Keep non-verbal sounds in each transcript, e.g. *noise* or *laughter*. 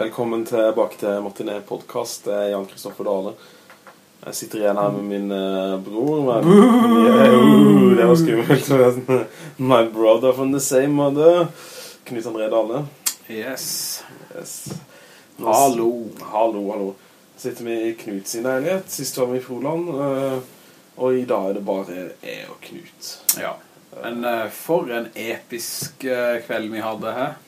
Velkommen tilbake til Martiné podcast. Det er Jan Kristoffer Dale. Jeg sitter igjen her med min uh, bror. Yeah, uh, det var skummelt. My brother from the same mother. Knut André Dale. Yes. Yes. Hallo. Hallo, hallo. Sitter vi i Knut sin leilighet. Sist var vi i Froland. Uh, og i dag er det bare jeg og Knut. Ja. Men eh, for en episk kveld vi hadde her.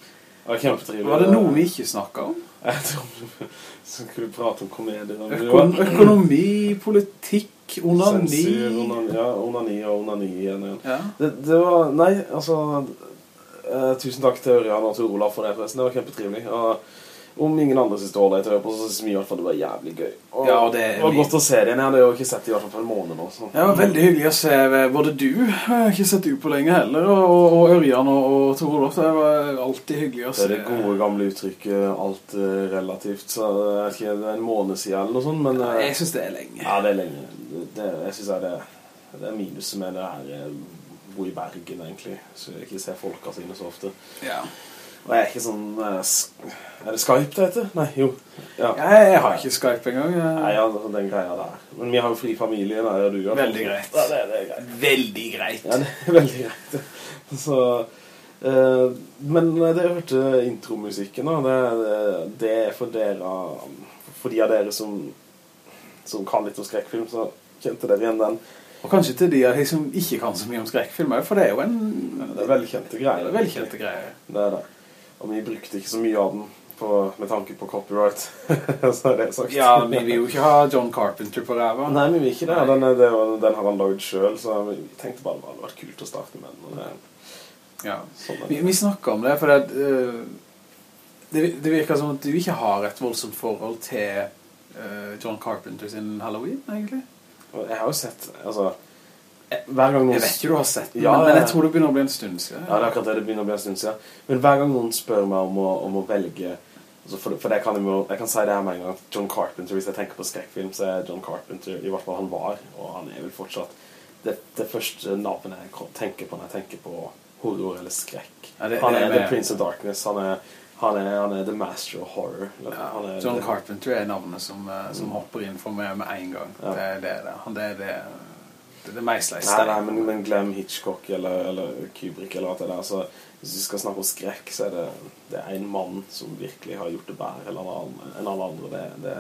Var det noe vi ikke snakket om? *laughs* Jeg tror vi skulle prate om komedier. om Økon økonomi, politikk, onani. Sensur, onani, ja, onani og onani igjen. igjen. Ja. Det, det var, nei, altså eh, Tusen takk til Ørjan og til Olav for det forresten, det var kjempetrivelig Og om ingen andre synes det var ålreit å høre på Så synes vi i hvert fall det var jævlig gøy Og Ja, og det- det var godt å se det igjen, jeg hadde jo ikke sett det i hvert fall på en måned nå så. Ja, veldig hyggelig å se eh, både du, jeg har ikke sett du på lenge heller, og, og Ørjan og, og Tor Olof. Det var alltid hyggelig å se. Det er det gode gamle uttrykket Alt eh, relativt Så ikke, det er en måned siden eller noe sånt Men Ja, Jeg synes det er lenge. ja, det er lenge det, Jeg synes det, det er minuset med det her Jeg Bo i Bergen egentlig Så jeg ikke ser folka sine så ofte Ja. Og jeg er ikke sånn eh, Er det Skype det heter? Nei, jo ja. Jeg, jeg har ikke Skype engang. jeg- Nei, ja, den greia der Men vi har jo fri familie og du har Veldig greit. Ja, det, det er greit Veldig greit. Ja, det er *laughs* veldig greit Så eh, Men det jeg hørte intromusikken da, det, det, det er for dere For de av dere som Som kan litt om skrekkfilm Så kjente dere igjen den Og kanskje til de av de som ikke kan så mye om skrekkfilmer, for det er jo en Det er velkjente greier det er velkjente greier. Det er det Og vi brukte ikke så mye av den på, Med tanke på copyright *laughs* Så er det sagt Ja, vi vil jo ikke ha John Carpenter på ræva. Nei, vi vil ikke det. Den, er- det er den har han laget selv, så vi tenkte bare det hadde vært kult å starte med den. det- Ja. Sånn Vi, det. vi snakka om det, for det, eh, det, det virker som at du ikke har et voldsomt forhold til eh, John Carpenter sin Halloween, egentlig. Jeg har jo sett, altså, hver gang noen... Jeg vet ikke du har sett den, Ja, men, men jeg tror det begynner å bli en stund siden. Ja, det er akkurat det, det begynner å bli en stund siden. Men hver gang noen spør meg om å, om å velge, altså for, for det kan jeg, jeg kan si det her med en gang, at John Carpenter, hvis jeg tenker på skrekkfilm, så er John Carpenter, i hvert fall han var, og han er vel fortsatt, det, det første navnet jeg tenker på når jeg tenker på horror eller skrekk. Ja, han er er The Prince of Darkness, han er, han er, han er The Master of Horror. Ja, John Carpenter er navnet som, som mm. hopper inn for meg med en gang. Ja. Det, er det. Han, det er det, det, er meisler i Nei, nei, men, men glem Hitchcock eller, eller Kubrick eller alt det der. Så hvis vi skal snakke om skrekk, så er det, det en mann som virkelig har gjort det bedre enn alle andre. Det, det,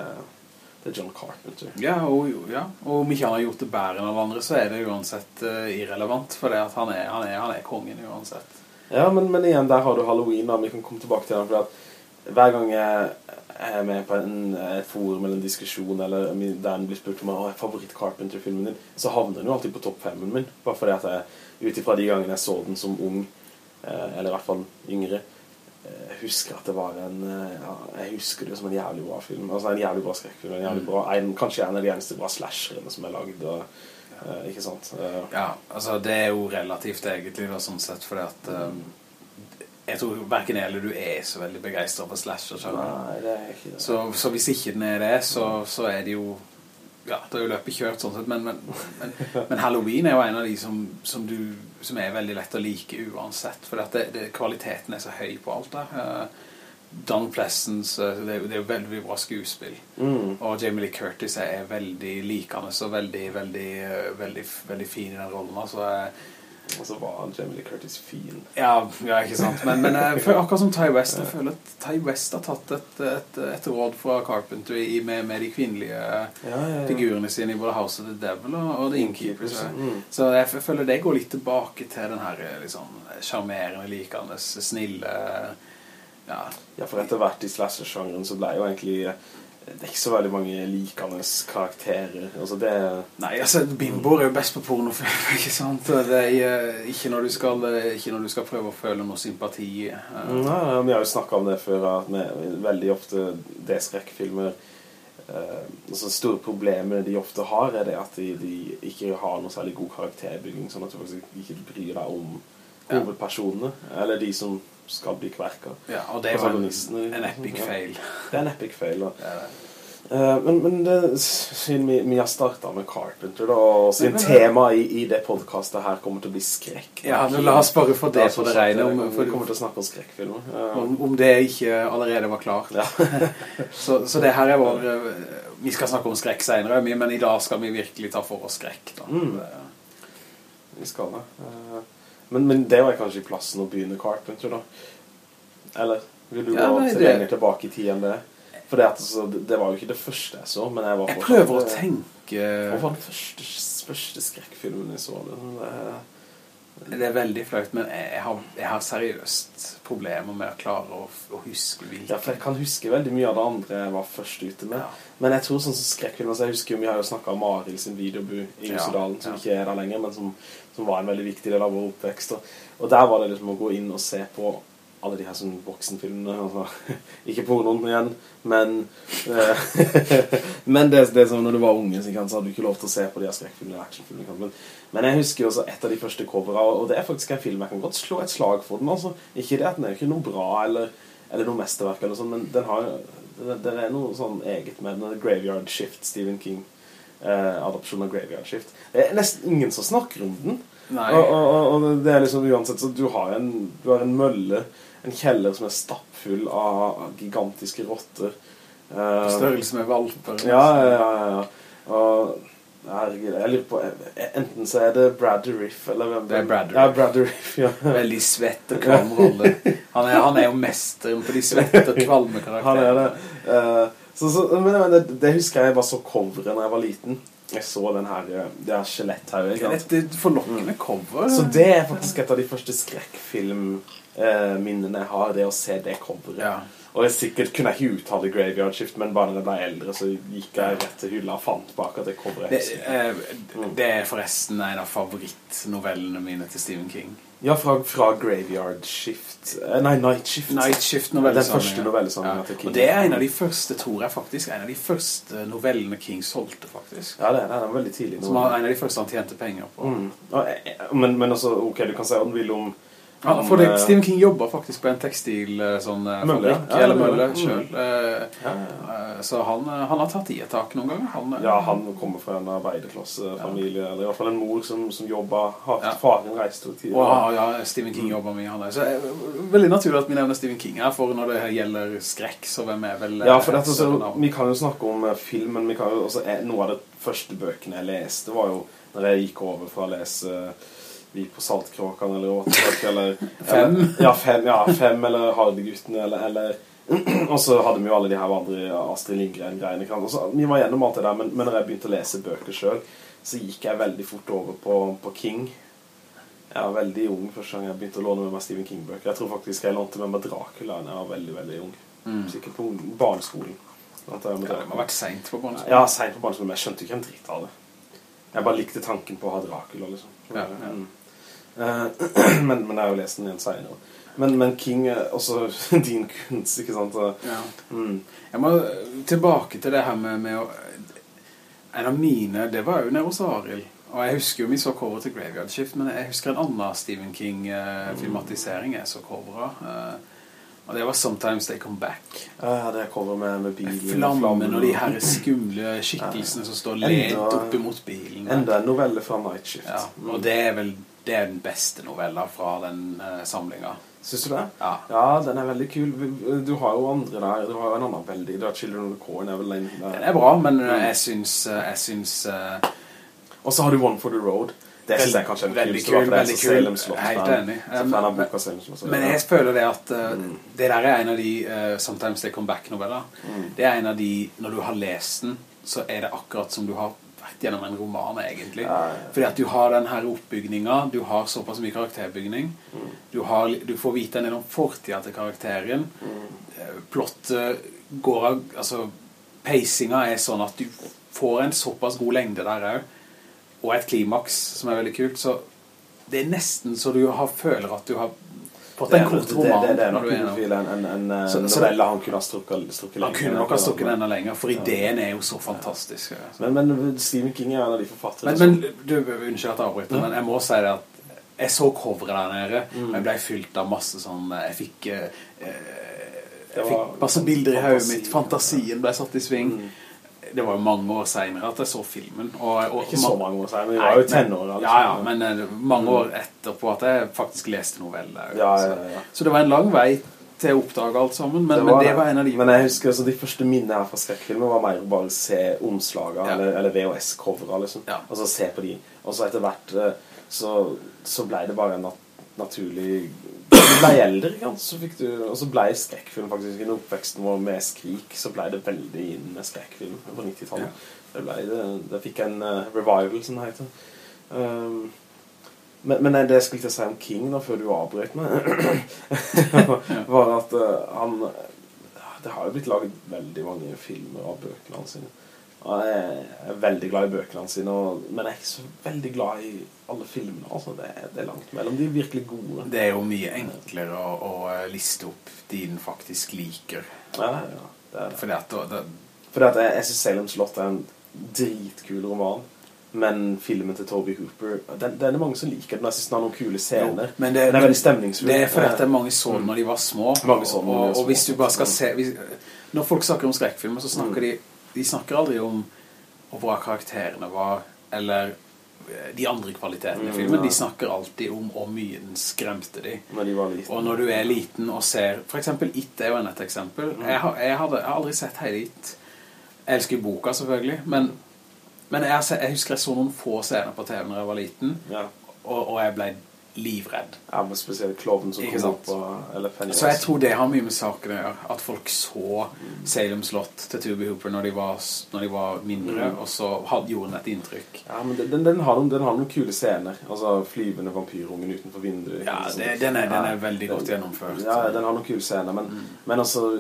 det er John Carpenter. Ja, og, ja. og om ikke han har gjort det bedre enn alle andre, så er det uansett uh, irrelevant, for han han, han er kongen uansett. Ja, men, men igjen, der har du Halloween, da. Vi kan komme tilbake til den, for hver gang jeg er med på en, et forum eller en diskusjon, eller der en blir spurt om hva er favoritt-Carpenter-filmen din, så havner den jo alltid på topp femmen min. Bare fordi at jeg, ut ifra de gangene jeg så den som ung, eh, eller i hvert fall yngre, eh, jeg husker at det var en eh, ja, Jeg husker det som en jævlig bra film Altså en jævlig bra skrekkfilm en jævlig bra, en, Kanskje en av de eneste bra slasherne som er og, eh, Ikke sant? Eh, Ja, altså det er jo relativt egentlig da, sånn sett, fordi at um, jeg tror hverken jeg eller du er så veldig begeistret for slasher. Nei, det er ikke det Så, så hvis ikke den er det, så, så er det jo ja, det er jo løpet kjørt sånn sett, men, men, men, men Halloween er jo en av de som, som, du, som er veldig lett å like uansett, for det, det, kvaliteten er så høy på alt der. Eh, Don Pleasence, eh, det, er jo- veldig bra skuespill. Mm. Og Jamie Lee Curtis er veldig likende, så veldig, veldig, eh, veldig, veldig fin i den rollen. Altså, Og så var Jamie Lee Curtis fin. ja, ja, ikke sant. Men, men jeg akkurat som Ty West, jeg føler at Ty West har tatt et, et, et råd fra Carpenter i, med, med de kvinnelige Ja, ja, figurene sine i både House of the Devil og, og The Innkeepers. Mm. Så jeg føler det går litt tilbake til den her liksom, charmerende, likende, snille, ja, Ja, for etter hvert i slasher-sjangeren så ble jo egentlig Det er ikke så veldig mange likende karakterer. Altså det Nei, altså, bimboer er jo best på pornofilm, *laughs* ikke sant? Det er eh, ikke når du skal, eh, ikke når du skal prøve å føle noe sympati. eh. Nei, Vi har jo snakket om det før, at vi, veldig ofte det skrekkfilmer eh, altså Store problemene de ofte har, er det at de, de ikke har noe særlig god karakterbygging, sånn at du faktisk ikke bryr deg om hovedpersonene, eller de som skal bli kverka. Ja, og det er jo en, en epic fail. Det er en epic fail. da. Ja, det. Eh, men, men det, siden vi, vi har startet med Carpenter da, og siden tema i, i det podcastet her kommer til å bli skrekk. Ja, men la oss bare få det på det rene. Om, Vi kommer til å snakke om skrekkfilmer. Eh, om, om det ikke allerede var klart. Ja. *laughs* så, så det her er vår... eh, Vi skal snakke om skrekk senere, men i dag skal vi virkelig ta for oss skrekk. Da. Mm. Vi skal det. Eh, Men, men det var kanskje plassen å begynne Carpenter, da. Eller vil du Ja, gå nei, lenger tilbake i tid enn det? For det, altså, det, var jo ikke det første jeg så, men jeg var Jeg prøver å tenke... Hva var den første, første skrekkfilmen jeg så? Det, det, Det er veldig flaut, men jeg har, jeg har seriøst problemer med å klare å, å huske ja, hvilken. for jeg kan huske veldig mye av det andre jeg var først ute med. Ja. Men jeg tror sånn som skrekkfilmer, så jeg husker jo, vi har jo snakket om Aril sin videobu i Ja, ja. som ikke er der lenger, men som, som var en veldig viktig del av vår oppvekst. Og, og der var det liksom å gå inn og se på alle de her sånn voksenfilmene, altså, *laughs* ikke pornoen igjen, men, eh, *laughs* men det, det som når du var unge, så, hadde du ikke lov til å se på de her skrekkfilmene actionfilmene. Men, men jeg husker også et av de første covera, og det er faktisk en film jeg kan godt slå et slag for den, altså. Ikke det at den er ikke noe bra, eller, eller noe mesterverk eller sånt, men den har det, det er noe sånn eget med den Graveyard Shift, Stephen King adopsjon av Graveyard Shift. Det er nesten ingen som snakker om den. Og, og, og, det er liksom uansett så du har en, du har en mølle, en kjeller som er stappfull av gigantiske rotter. Eh, Størrelse med valper. ja, ja, ja, ja. Og herregud, jeg lurer på eh, enten så er det Brad Riff eller hvem Det er Brad Ja, Brad Riff, ja. *laughs* Veldig svett og kvalm rolle. Han han er jo mesteren på de svette og kvalme Han er det. Eh, så, så, men, men det, det husker jeg bare så coveret når jeg var liten. Jeg så den her, eh, det er skjeletthauget. forlokkende cover. Så det er faktisk et av de første skrekkfilmminnene jeg har, det å se det coveret. Ja. Og jeg sikkert kunne jeg ikke uttale Graveyard Shift, men bare når jeg ble eldre, så gikk jeg rett til hylla og fant bak at det coveret Det, eh, det er forresten en av favorittnovellene mine til Stephen King. Ja, fra, fra Graveyard Shift. Eh, Nei, Night Shift. Night Shift Den første novellesamlingen til King. Og det er en av de første, tror jeg faktisk, en av de første novellene King solgte faktisk. Ja, det er, det er veldig tidlig Som var en av de første han tjente penger på. Mm. Og, eh, Men, men også, ok, du kan si hva du vil om... Ja, for det, eh, Stephen King jobber faktisk på en tekstil eh, sånn eh, Mølle, fabrikk, ja. Eller mølle. Mm. selv. Eh, ja, Så han, han har tatt i et tak noen ganger. Han, Ja, han kommer fra en arbeiderklassefamilie, eller i hvert fall en mor som, som jobber hardt. Ja. Faren reiste tidligere. Og ja, Stephen King jobber mye. Han er. Så det er veldig naturlig at vi nevner Stephen King her, for når det gjelder skrekk, så hvem er vel... Ja, for dette, så, vi kan jo snakke om filmen, film, men vi kan jo også, noe av de første bøkene jeg leste var jo når jeg gikk over fra å lese Vi på Saltkråkan eller Åtebøk, eller *laughs* Fem. Eller, ja, fem, ja, fem eller Hardeguttene, eller, eller *clears throat* og så hadde vi jo alle de her andre Astrid Lindgren-greiene. Vi var gjennom alt det der, men, men når jeg begynte å lese bøker selv, så gikk jeg veldig fort over på, på King. Jeg var veldig ung første gang jeg begynte å låne med meg Stephen King-bøker. Jeg tror faktisk jeg lånte med meg Dracula da jeg var veldig, veldig ung. Mm. Sikkert på barneskolen. Ja, det må ha vært sent på barneskolen. Ja, sent på barneskolen, men jeg skjønte ikke en dritt av det. Jeg bare likte tanken på å ha Dracula, liksom. Ja, ja. Mm. Eh, *clears throat* men, men jeg har jo lest den igjen senere. Men, men King er også *laughs* din kunst, ikke sant? Ja. mm. Jeg må tilbake til det her med, med å... En av mine, det var jo nede hos Arild. Og jeg husker jo vi så cover til Graveyard Shift, men jeg husker en annen Stephen King-filmatisering jeg så cover av. Eh, og det var Sometimes They Come Back. Ja, det kommer med, med bilen. Flammen og de her skumle *clears throat* skikkelsene som står lent Enda- opp imot bilen. Enda en novelle fra Night Shift. Ja, Mm. og det er vel det er den beste novella fra den uh, samlinga. Syns du det? Ja. Ja, den er veldig kul. Du har jo andre der. Du har jo en annen veldig. Du har Children of the Corn er vel den der. Den er bra, men uh, jeg syns, uh, jeg syns uh, Og så har du One for the Road. Det synes jeg kanskje er den Veldig kuleste, kul, veldig kul. Salem Slott. Helt enig. Um, boka Salem Slott. Men jeg føler det at uh, Mm. det der er en av de uh, Sometimes They Come Back-noveller. Mm. Det er en av de, når du har lest den, så er det akkurat som du har vært gjennom en roman, egentlig. Ja, ja. Fordi at du har den her oppbygninga, du har såpass mye karakterbygning, Mm. du, har, du får vite en del om fortida til karakteren, Mm. Eh, plottet går av, altså pacinga er sånn at du får en såpass god lengde der òg, og et klimaks som er veldig kult, så det er nesten så du har, føler at du har fått Det en kort det, roman. det, det er nok du er en, en, en, en Så- novelle han kunne ha strukket, strukket Han kunne nok ha strukket den enda lenger, for ideen er jo så fantastisk. Ja. Men, men Stephen King er en av de forfatterne Men, men du, unnskyld at jeg avbryter, men jeg må si det at jeg så coveret der nede, Mm. og jeg ble fylt av masse sånn, jeg fikk, eh, jeg fikk masse bilder i høyet mitt, fantasien ble satt i sving. Mm. Det var jo mange år senere at jeg så filmen. Og, og, ikke så mange år senere, vi var jo tenår. Altså. Ja, ja, men uh, mange år etterpå at jeg faktisk leste novell Ja, ja, ja. Så, det var en lang vei til å oppdage alt sammen, men det var, men det var en av de... Men jeg husker altså, de første minnene her fra skrekkfilmen var mer å bare se omslaget, ja. eller, eller VHS-coverene, liksom. Og så se på de. Og så etter hvert eh, så, så ble det bare en nat naturlig... Du ble eldre, ikke så fikk du... Og så ble skrekkfilm faktisk, i oppveksten vår med skrik, så ble det veldig inn med skrekkfilm på 90-tallet. Ja. Det, det, det, fikk en uh, revival, som det heter. Um, men, men, det jeg skulle til å si om King da, før du avbrøt meg, *laughs* var at uh, han, det har jo blitt laget veldig mange filmer av bøkene hans sine. Og jeg er veldig glad i bøkene sine, og, men jeg er ikke så veldig glad i alle filmene, altså. Det, det, er langt mellom. De er virkelig gode. Det er jo mye enklere å, å eh, liste opp de den faktisk liker. Ja, ja. Det er det. Fordi at, det, Fordi at jeg, jeg Salem Slott er en dritkul roman. Men filmen til Toby Hooper den, den, er mange som liker den Jeg synes den har noen kule scener men det, Den er veldig stemningsfull Det er fordi at det er mange sånne når de var små Mange og, og, og hvis du bare skal se hvis, Når folk snakker om skrekkfilmer Så snakker mm. de De snakker aldri om Hvor bra karakterene var Eller eh, de andre kvalitetene i mm, filmen, ja. de snakker alltid om hvor mye den skremte de. Når de. Og når du er liten og ser, for eksempel It er jo en et eksempel. Mm. Jeg, har, jeg, hadde, jeg, har, aldri sett hele It. Jeg elsker boka selvfølgelig, men men jeg, jeg, husker jeg så noen få scener på TV når jeg var liten, ja. og, og, jeg ble livredd. Ja, men spesielt kloven som kom opp, eller Pennywise. Så jeg tror det har mye med saken å gjøre, at folk så. Salem Slott til Tube Hooper når de var, når de var mindre, mm. og så hadde jorden et inntrykk. Ja, men den, den, har, den, har, noen, kule scener, altså flyvende vampyrungen utenfor vinduet. Ja, det, den, er, den, er, veldig godt gjennomført. Ja, den har noen kule scener, men, mm. men altså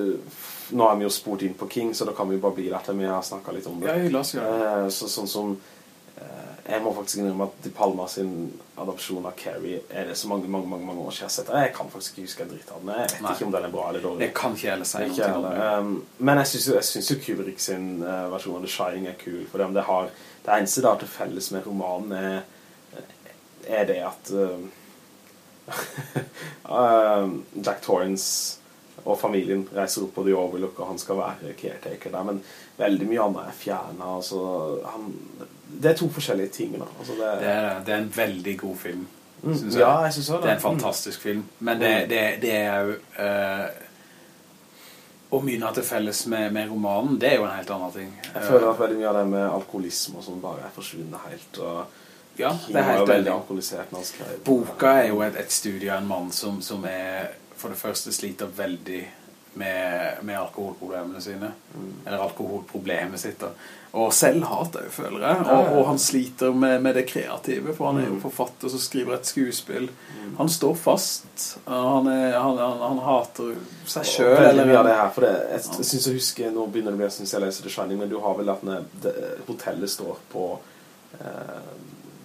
nå har vi jo spurt inn på King, så da kan vi bare bli der til vi har snakket litt om det. Ja, la oss gjøre det. Eh, så, sånn som, jeg må faktisk innrømme at De Palma sin adopsjon av Carrie er det så mange, mange, mange, mange år siden jeg har sett Jeg kan faktisk ikke huske en dritt av den. Jeg vet Nei. ikke om den er bra eller dårlig. Jeg kan ikke heller si ikke noe um, Men jeg synes, jo, synes jo Kubrick sin uh, versjon av The Shining er kul, for det, har, det eneste da til felles med romanen er, er det at uh, *laughs* Jack Torrance og familien reiser opp på The Overlook, og han skal være caretaker der, men veldig mye annet er fjernet, altså, han, det er to forskjellige ting. Altså, det, det, er, det, er, en veldig god film, mm, synes jeg. Ja, jeg synes det. Det er en fantastisk mm. film, men det, mm. det er jo... Uh, og mye av det felles med, med, romanen, det er jo en helt annen ting. Jeg føler at veldig mye av det med alkoholisme og sånn bare er forsvunnet helt, og ja, det er helt veldig alkoholisert. Boka er jo et, et studie av en mann som, som er for det første sliter veldig med, med alkoholproblemene sine. Mm. Eller alkoholproblemet sitt. Og selv hater jeg, føler jeg. Og, og han sliter med, med, det kreative, for han er jo mm. forfatter som skriver et skuespill. Mm. Han står fast. Han, er, han, han, han hater seg selv. Veldig mye av det her, for det, jeg, synes jeg husker, nå begynner det å bli, jeg jeg leser The Shining, men du har vel at hotellet står på eh,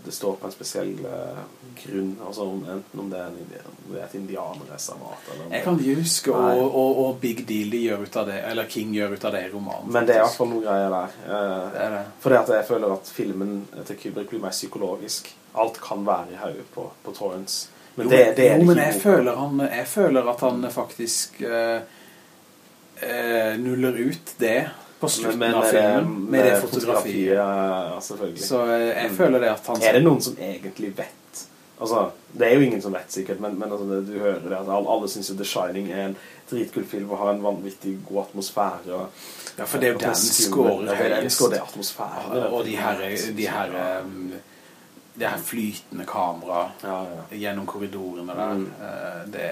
det står på en spesiell uh, grunn, altså om, enten om det er, en, om det er et indianerreservat Jeg kan ikke huske og, Big Deal de gjør ut av det, eller King gjør ut av det i romanen. Men det er i hvert fall noen greier der. Uh, det det. For at jeg føler at filmen til Kubrick blir mer psykologisk. Alt kan være i haug på, på Torrance. Men jo, det, det er jo, men jeg føler, han, jeg føler, at han faktisk eh, nuller ut det på slutten men, men, av filmen med, med det fotografiet. Ja, selvfølgelig. Så eh, jeg mm. føler det at han... Er det noen som egentlig vet? Altså, det er jo ingen som vet sikkert, men, men altså, du hører det. Altså, alle synes jo The Shining er en dritkul film og har en vanvittig god atmosfære. Og, ja, for det er jo den skårer høyest. Det er atmosfære. Og de her, de her um, det her flytende kamera ja, ja. gjennom korridorene der. Mm. Uh, det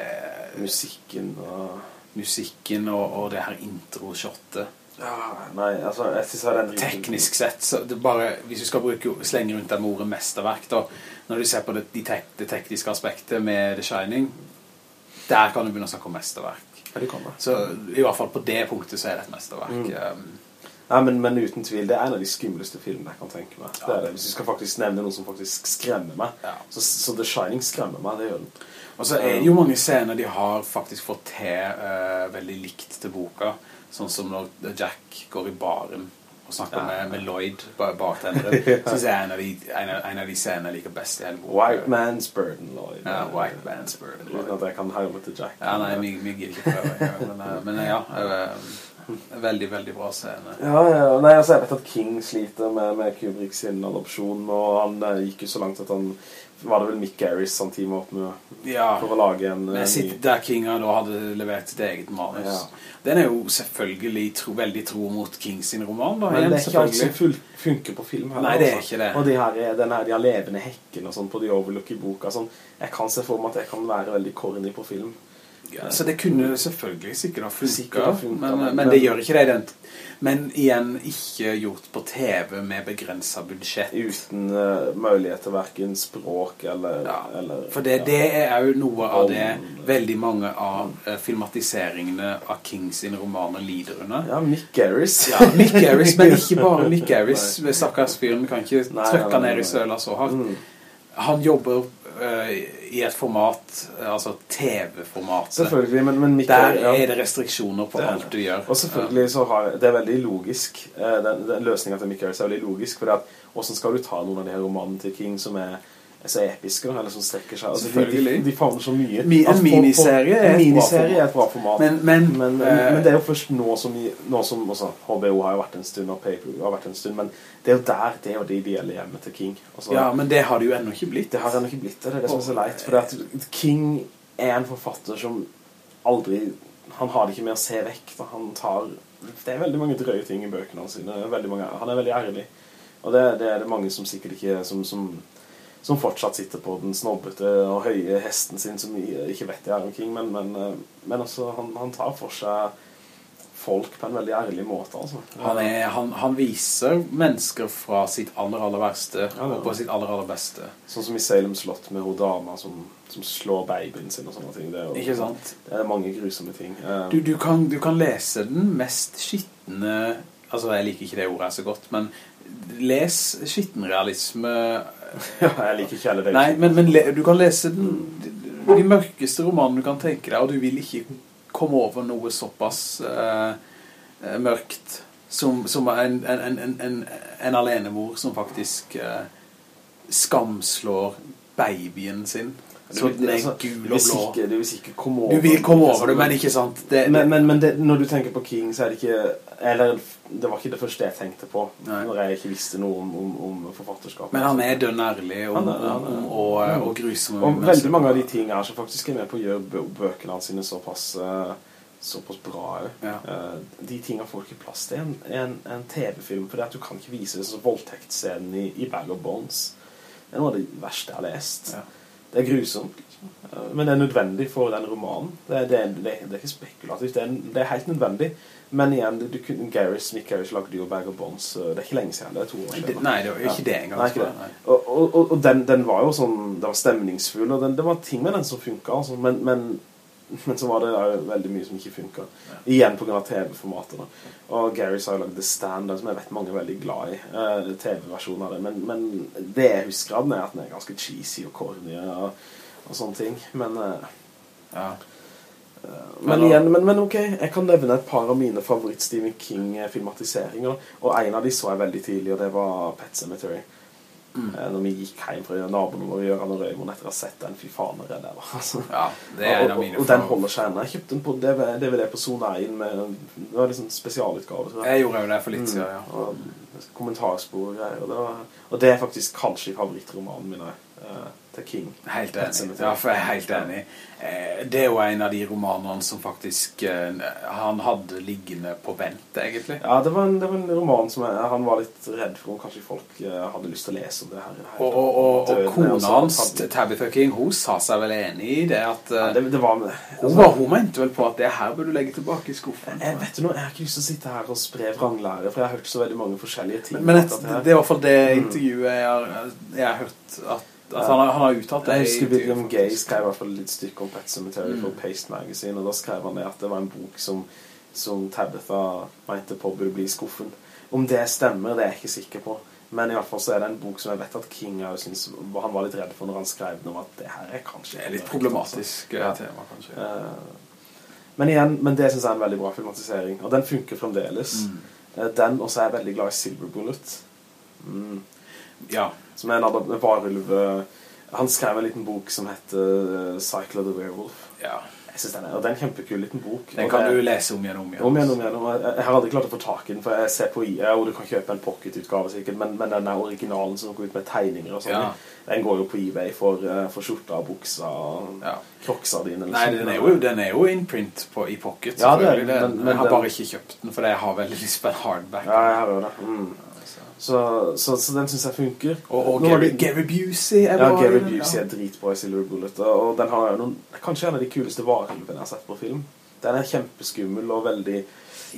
musikken og... Musikken og, og det her intro-shottet. Ja, nei, altså, det Teknisk sett, så det bare, hvis vi skal bruke, slenge rundt det med ordet mesterverk, da, når du ser på det, det tekniske aspektet med The Shining, der kan du begynne å snakke om mesterverk. Ja, det det. Så i hvert fall på det punktet så er det et mesterverk. Mm. Um, Nei, men, men, uten tvil, det er en av de skumleste filmene jeg kan tenke meg. Ja. Det det. Hvis vi skal faktisk nevne noe som faktisk skremmer meg, ja. så, så, The Shining skremmer meg, det gjør den. Og så er det jo mange scener de har faktisk fått til uh, veldig likt til boka. Sånn som når Jack går i baren og snakker ja. med, med, Lloyd, bartenderen. *laughs* Synes jeg er en av de, en av, en av de scenene jeg liker best i hele boken. White Man's Burden, Lloyd. Ja, White Man's Burden, Lloyd. Uten at jeg kan høre til Jack. Ja, nei, vi, vi gir ikke prøve. men, eh, men, ja, uh, Veldig, veldig bra scene. Ja, ja, nei, altså jeg vet at King sliter med, med Kubrick sin adopsjon, og han eh, gikk jo så langt at han, var det vel Mick Garris han teamet opp med Ja, for å lage en, men en sitt ny... der Kinga da hadde levert sitt eget manus. Ja. Den er jo selvfølgelig tro, veldig tro mot Kings sin roman, da. Men igjen, det er ikke alt som funker på film her. Nei, det er også. ikke det. Og de her, er- den her, de her levende hekken og sånn på The Overlook i boka, sånn, jeg kan se for meg at jeg kan være veldig corny på film. Ja, så det kunne selvfølgelig sikkert ha Sikkert ha funket, funket, men, men- men det gjør ikke det i den. Men igjen, ikke gjort på TV med begrenset budsjett. Uten uh, mulighet til hverken språk eller... Ja, eller For det, ja. det er jo noe av det veldig mange av uh, filmatiseringene av King sine romaner lider under. Ja, Mick Garris. Ja, Mick Garris, men *laughs* ikke bare Mick Garris. Stakkars fyren, kan ikke trykke ned i søla så hardt. Mm. Han jobber eh, i et format, eh, altså TV-formatet. Selvfølgelig, men, men Mikael, Der er det restriksjoner på Det alt du gjør. Og selvfølgelig så har det er veldig logisk eh, den, den løsningen til Mick er veldig logisk for at hvordan skal du ta noen av de her romanene til King som er så episke eller som strekker seg. Altså, de, de, de favner så mye. Mi- en for- miniserie er miniserie er et bra format. Men, men, men, eh, men det er jo først nå som, nå som også, HBO har jo vært en stund og Paper har vært en stund men det er jo der det er jo det ideelle hjemmet til King. Altså, Ja, men det har det jo ennå ikke blitt. det har ennå ikke blitt det, det er det som er så leit For King er en forfatter som aldri Han har det ikke med å se vekk da. Han tar Det er veldig mange drøye ting i bøkene mange, Han er veldig ærlig. Og det, det er det mange som sikkert ikke Som, som, som fortsatt sitter på den snobbete og høye hesten sin Som ikke vet jeg er omkring, Men, men, eh, men også, han, han tar for seg folk på en veldig ærlig måte altså. Han, er, han, han viser mennesker fra sitt aller, aller verste ja. og på sitt aller, aller beste. Sånn som i Salem slott med hun dama som, som slår babyen sin og sånne ting det er, jo, Ikke sant? det er mange grusomme ting Eh, Du, du, kan, du kan lese den mest skittende Altså, jeg liker ikke det ordet så godt, men les skittenrealisme *laughs* Ja, jeg liker ikke heller det. Nei, men, men du kan lese den de mørkeste romanene du kan tenke deg, og du vil ikke komme over noe såpass eh, mørkt som, som en, en, en, en alenemor som faktisk uh, skamslår babyen sin. Så det, altså, gul og vil blå. Du vil sikkert komme over Du vil komme over det, men ikke sant? Det, Men, men, men når du tenker på King, så er det ikke Eller det var ikke det første jeg tenkte på Nei. når jeg ikke visste noe om, om, om forfatterskap. men han er dønn ærlig og, Han er- han er- og, og, og grusom. Og veldig mange av de tingene som faktisk er med på å gjøre bøkene hans sine såpass, eh, såpass bra. Ja. Eh, de tingene får ikke plass til en, en, en TV-film, at du kan ikke vise det som voldtektsscenen i, i Bag of Bones. Det er noe av det verste jeg har lest. Ja. Det er grusomt, liksom. Men det er nødvendig for den romanen. Det, det, det, er- det er ikke spekulativt, det er, det er helt nødvendig. Men igjen, du, kunne- Gary Nick Garris lagde jo Bag of Bones, eh, det er ikke lenge siden, det er to år siden. nei, det var jo ikke det engang. Nei, ikke nei. Og, og, og, og den, den var jo sånn, det var stemningsfull, og den, det var ting med den som funket, altså, men, men, *laughs* men så var det jo veldig mye som ikke funket. Igjen på grunn av TV-formatet. Og Gary har jo lagd The Stand, som jeg vet mange er veldig glad i, Uh, TV-versjonen av det, men, men det jeg husker av den er at den er ganske cheesy og corny og, og sånne ting, men... uh, Ja. men Men- igjen, men, men ok, jeg kan nevne et par av mine favoritt Stephen King-filmatiseringer, og en av de så jeg veldig tidlig, og det var Pet Cemetery. Mm. Eh, Når vi gikk hjem fra naboen vår Jørgen og Røymond etter å ha sett den, fy faen er der, altså. ja, det er en av og, mine og, og den holder seg ennå. Jeg kjøpte den på DVD, DVD på Sone 1 med, det var liksom spesialutgave, tror jeg. Jeg gjorde jo det for litt siden, ja. Mm, og kommentarspor og greier, og det, var, og det er faktisk kanskje favorittromanen min, eh, til King. Helt enig. Ja, for jeg er helt enig. Eh, Det er jo en av de romanene som faktisk eh, han hadde liggende på vent, egentlig. Ja, det var en, det var en roman som jeg, han var litt redd for om kanskje folk eh, hadde lyst til å lese om det her. Og, og, og, og kona hans, tatt- Tabitha King, hun sa seg vel enig i det at ja, eh, det, det var, hun, altså, var, hun mente vel på at det her bør du legge tilbake i skuffen. jeg vet du noe, jeg har ikke lyst til å sitte her og spre vranglære, for jeg har hørt så veldig mange forskjellige ting. Men men et, det er i hvert fall det intervjuet jeg har, jeg har hørt at, at han, har, han har uttalt det. Jeg husker William. Gay skrev i hvert fall litt stykke om Pet Cemetery Mm. for Paste Magazine, og da skrev han det at det var en bok som, som Tabitha mente på burde bli i skuffen. Om det stemmer, det er jeg ikke sikker på. Men i hvert fall så er det en bok som jeg vet at King synes, han var litt redd for når han skrev den om at det her er kanskje... Det er litt problematisk eh, Ja. tema, kanskje. altså. Eh, Men igjen, men det synes jeg er en veldig bra filmatisering, og den funker fremdeles. Mm. Eh, Den også er jeg veldig glad i Silver Bullet. Mm. Ja, Som er en varulv... eh, Han skrev en liten bok som heter eh, Cycle of the Werewolf. ja. Jeg synes den er, og det er en kjempekul liten bok. Den kan det, du lese om igjen om igjen. Om igjen, om igjen. og Jeg, har aldri klart å få tak i den, for jeg ser på IA, og du kan kjøpe en pocket-utgave sikkert, men, men den originalen som går ut med tegninger og sånn. Ja. Den går jo på eBay for, eh, for skjorta, buksa, Ja. kroksa dine. Nei, den er jo, den er jo in print på, i pocket, Ja, det den, men, men- jeg har bare ikke kjøpt den, for jeg har veldig lyst på en hardback. Ja, jeg har jo det. Mm. Så. Så, så, den synes jeg funker. Og, og Gary, Gary Busey er Ja, bra i Gary Busey ja. er dritbra i Silver Bullet, og den har jo noen, kanskje en av de kuleste varulvene jeg har sett på film. Den er kjempeskummel og veldig...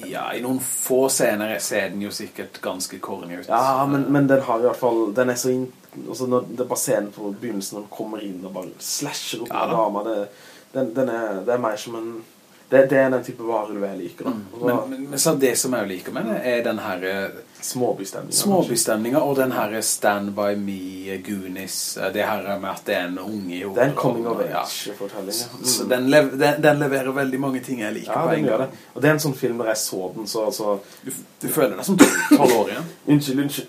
Ja, i noen få scener ser den jo sikkert ganske corny ut. Ja, men, men den har i hvert fall, den er så inn, altså når det er bare scenen på begynnelsen når den kommer inn og bare slasher opp Ja, dama, det, den, den er, det er mer som en, det, det er den type vare jeg liker. Og Men, men, men så det som jeg liker med det, er den her Småbestemninger Småbestemninger småbystemninga, og den her Stand By Me, Goonies, eh, det her med at det er en unge i Det er en coming of age-fortelling. Ja. Så Mm. den, lev, den, den leverer veldig mange ting jeg liker Ja, på en gang. det. Og det er en sånn film når jeg så den, så... så Du, du føler deg som 12 år igjen. unnskyld, unnskyld.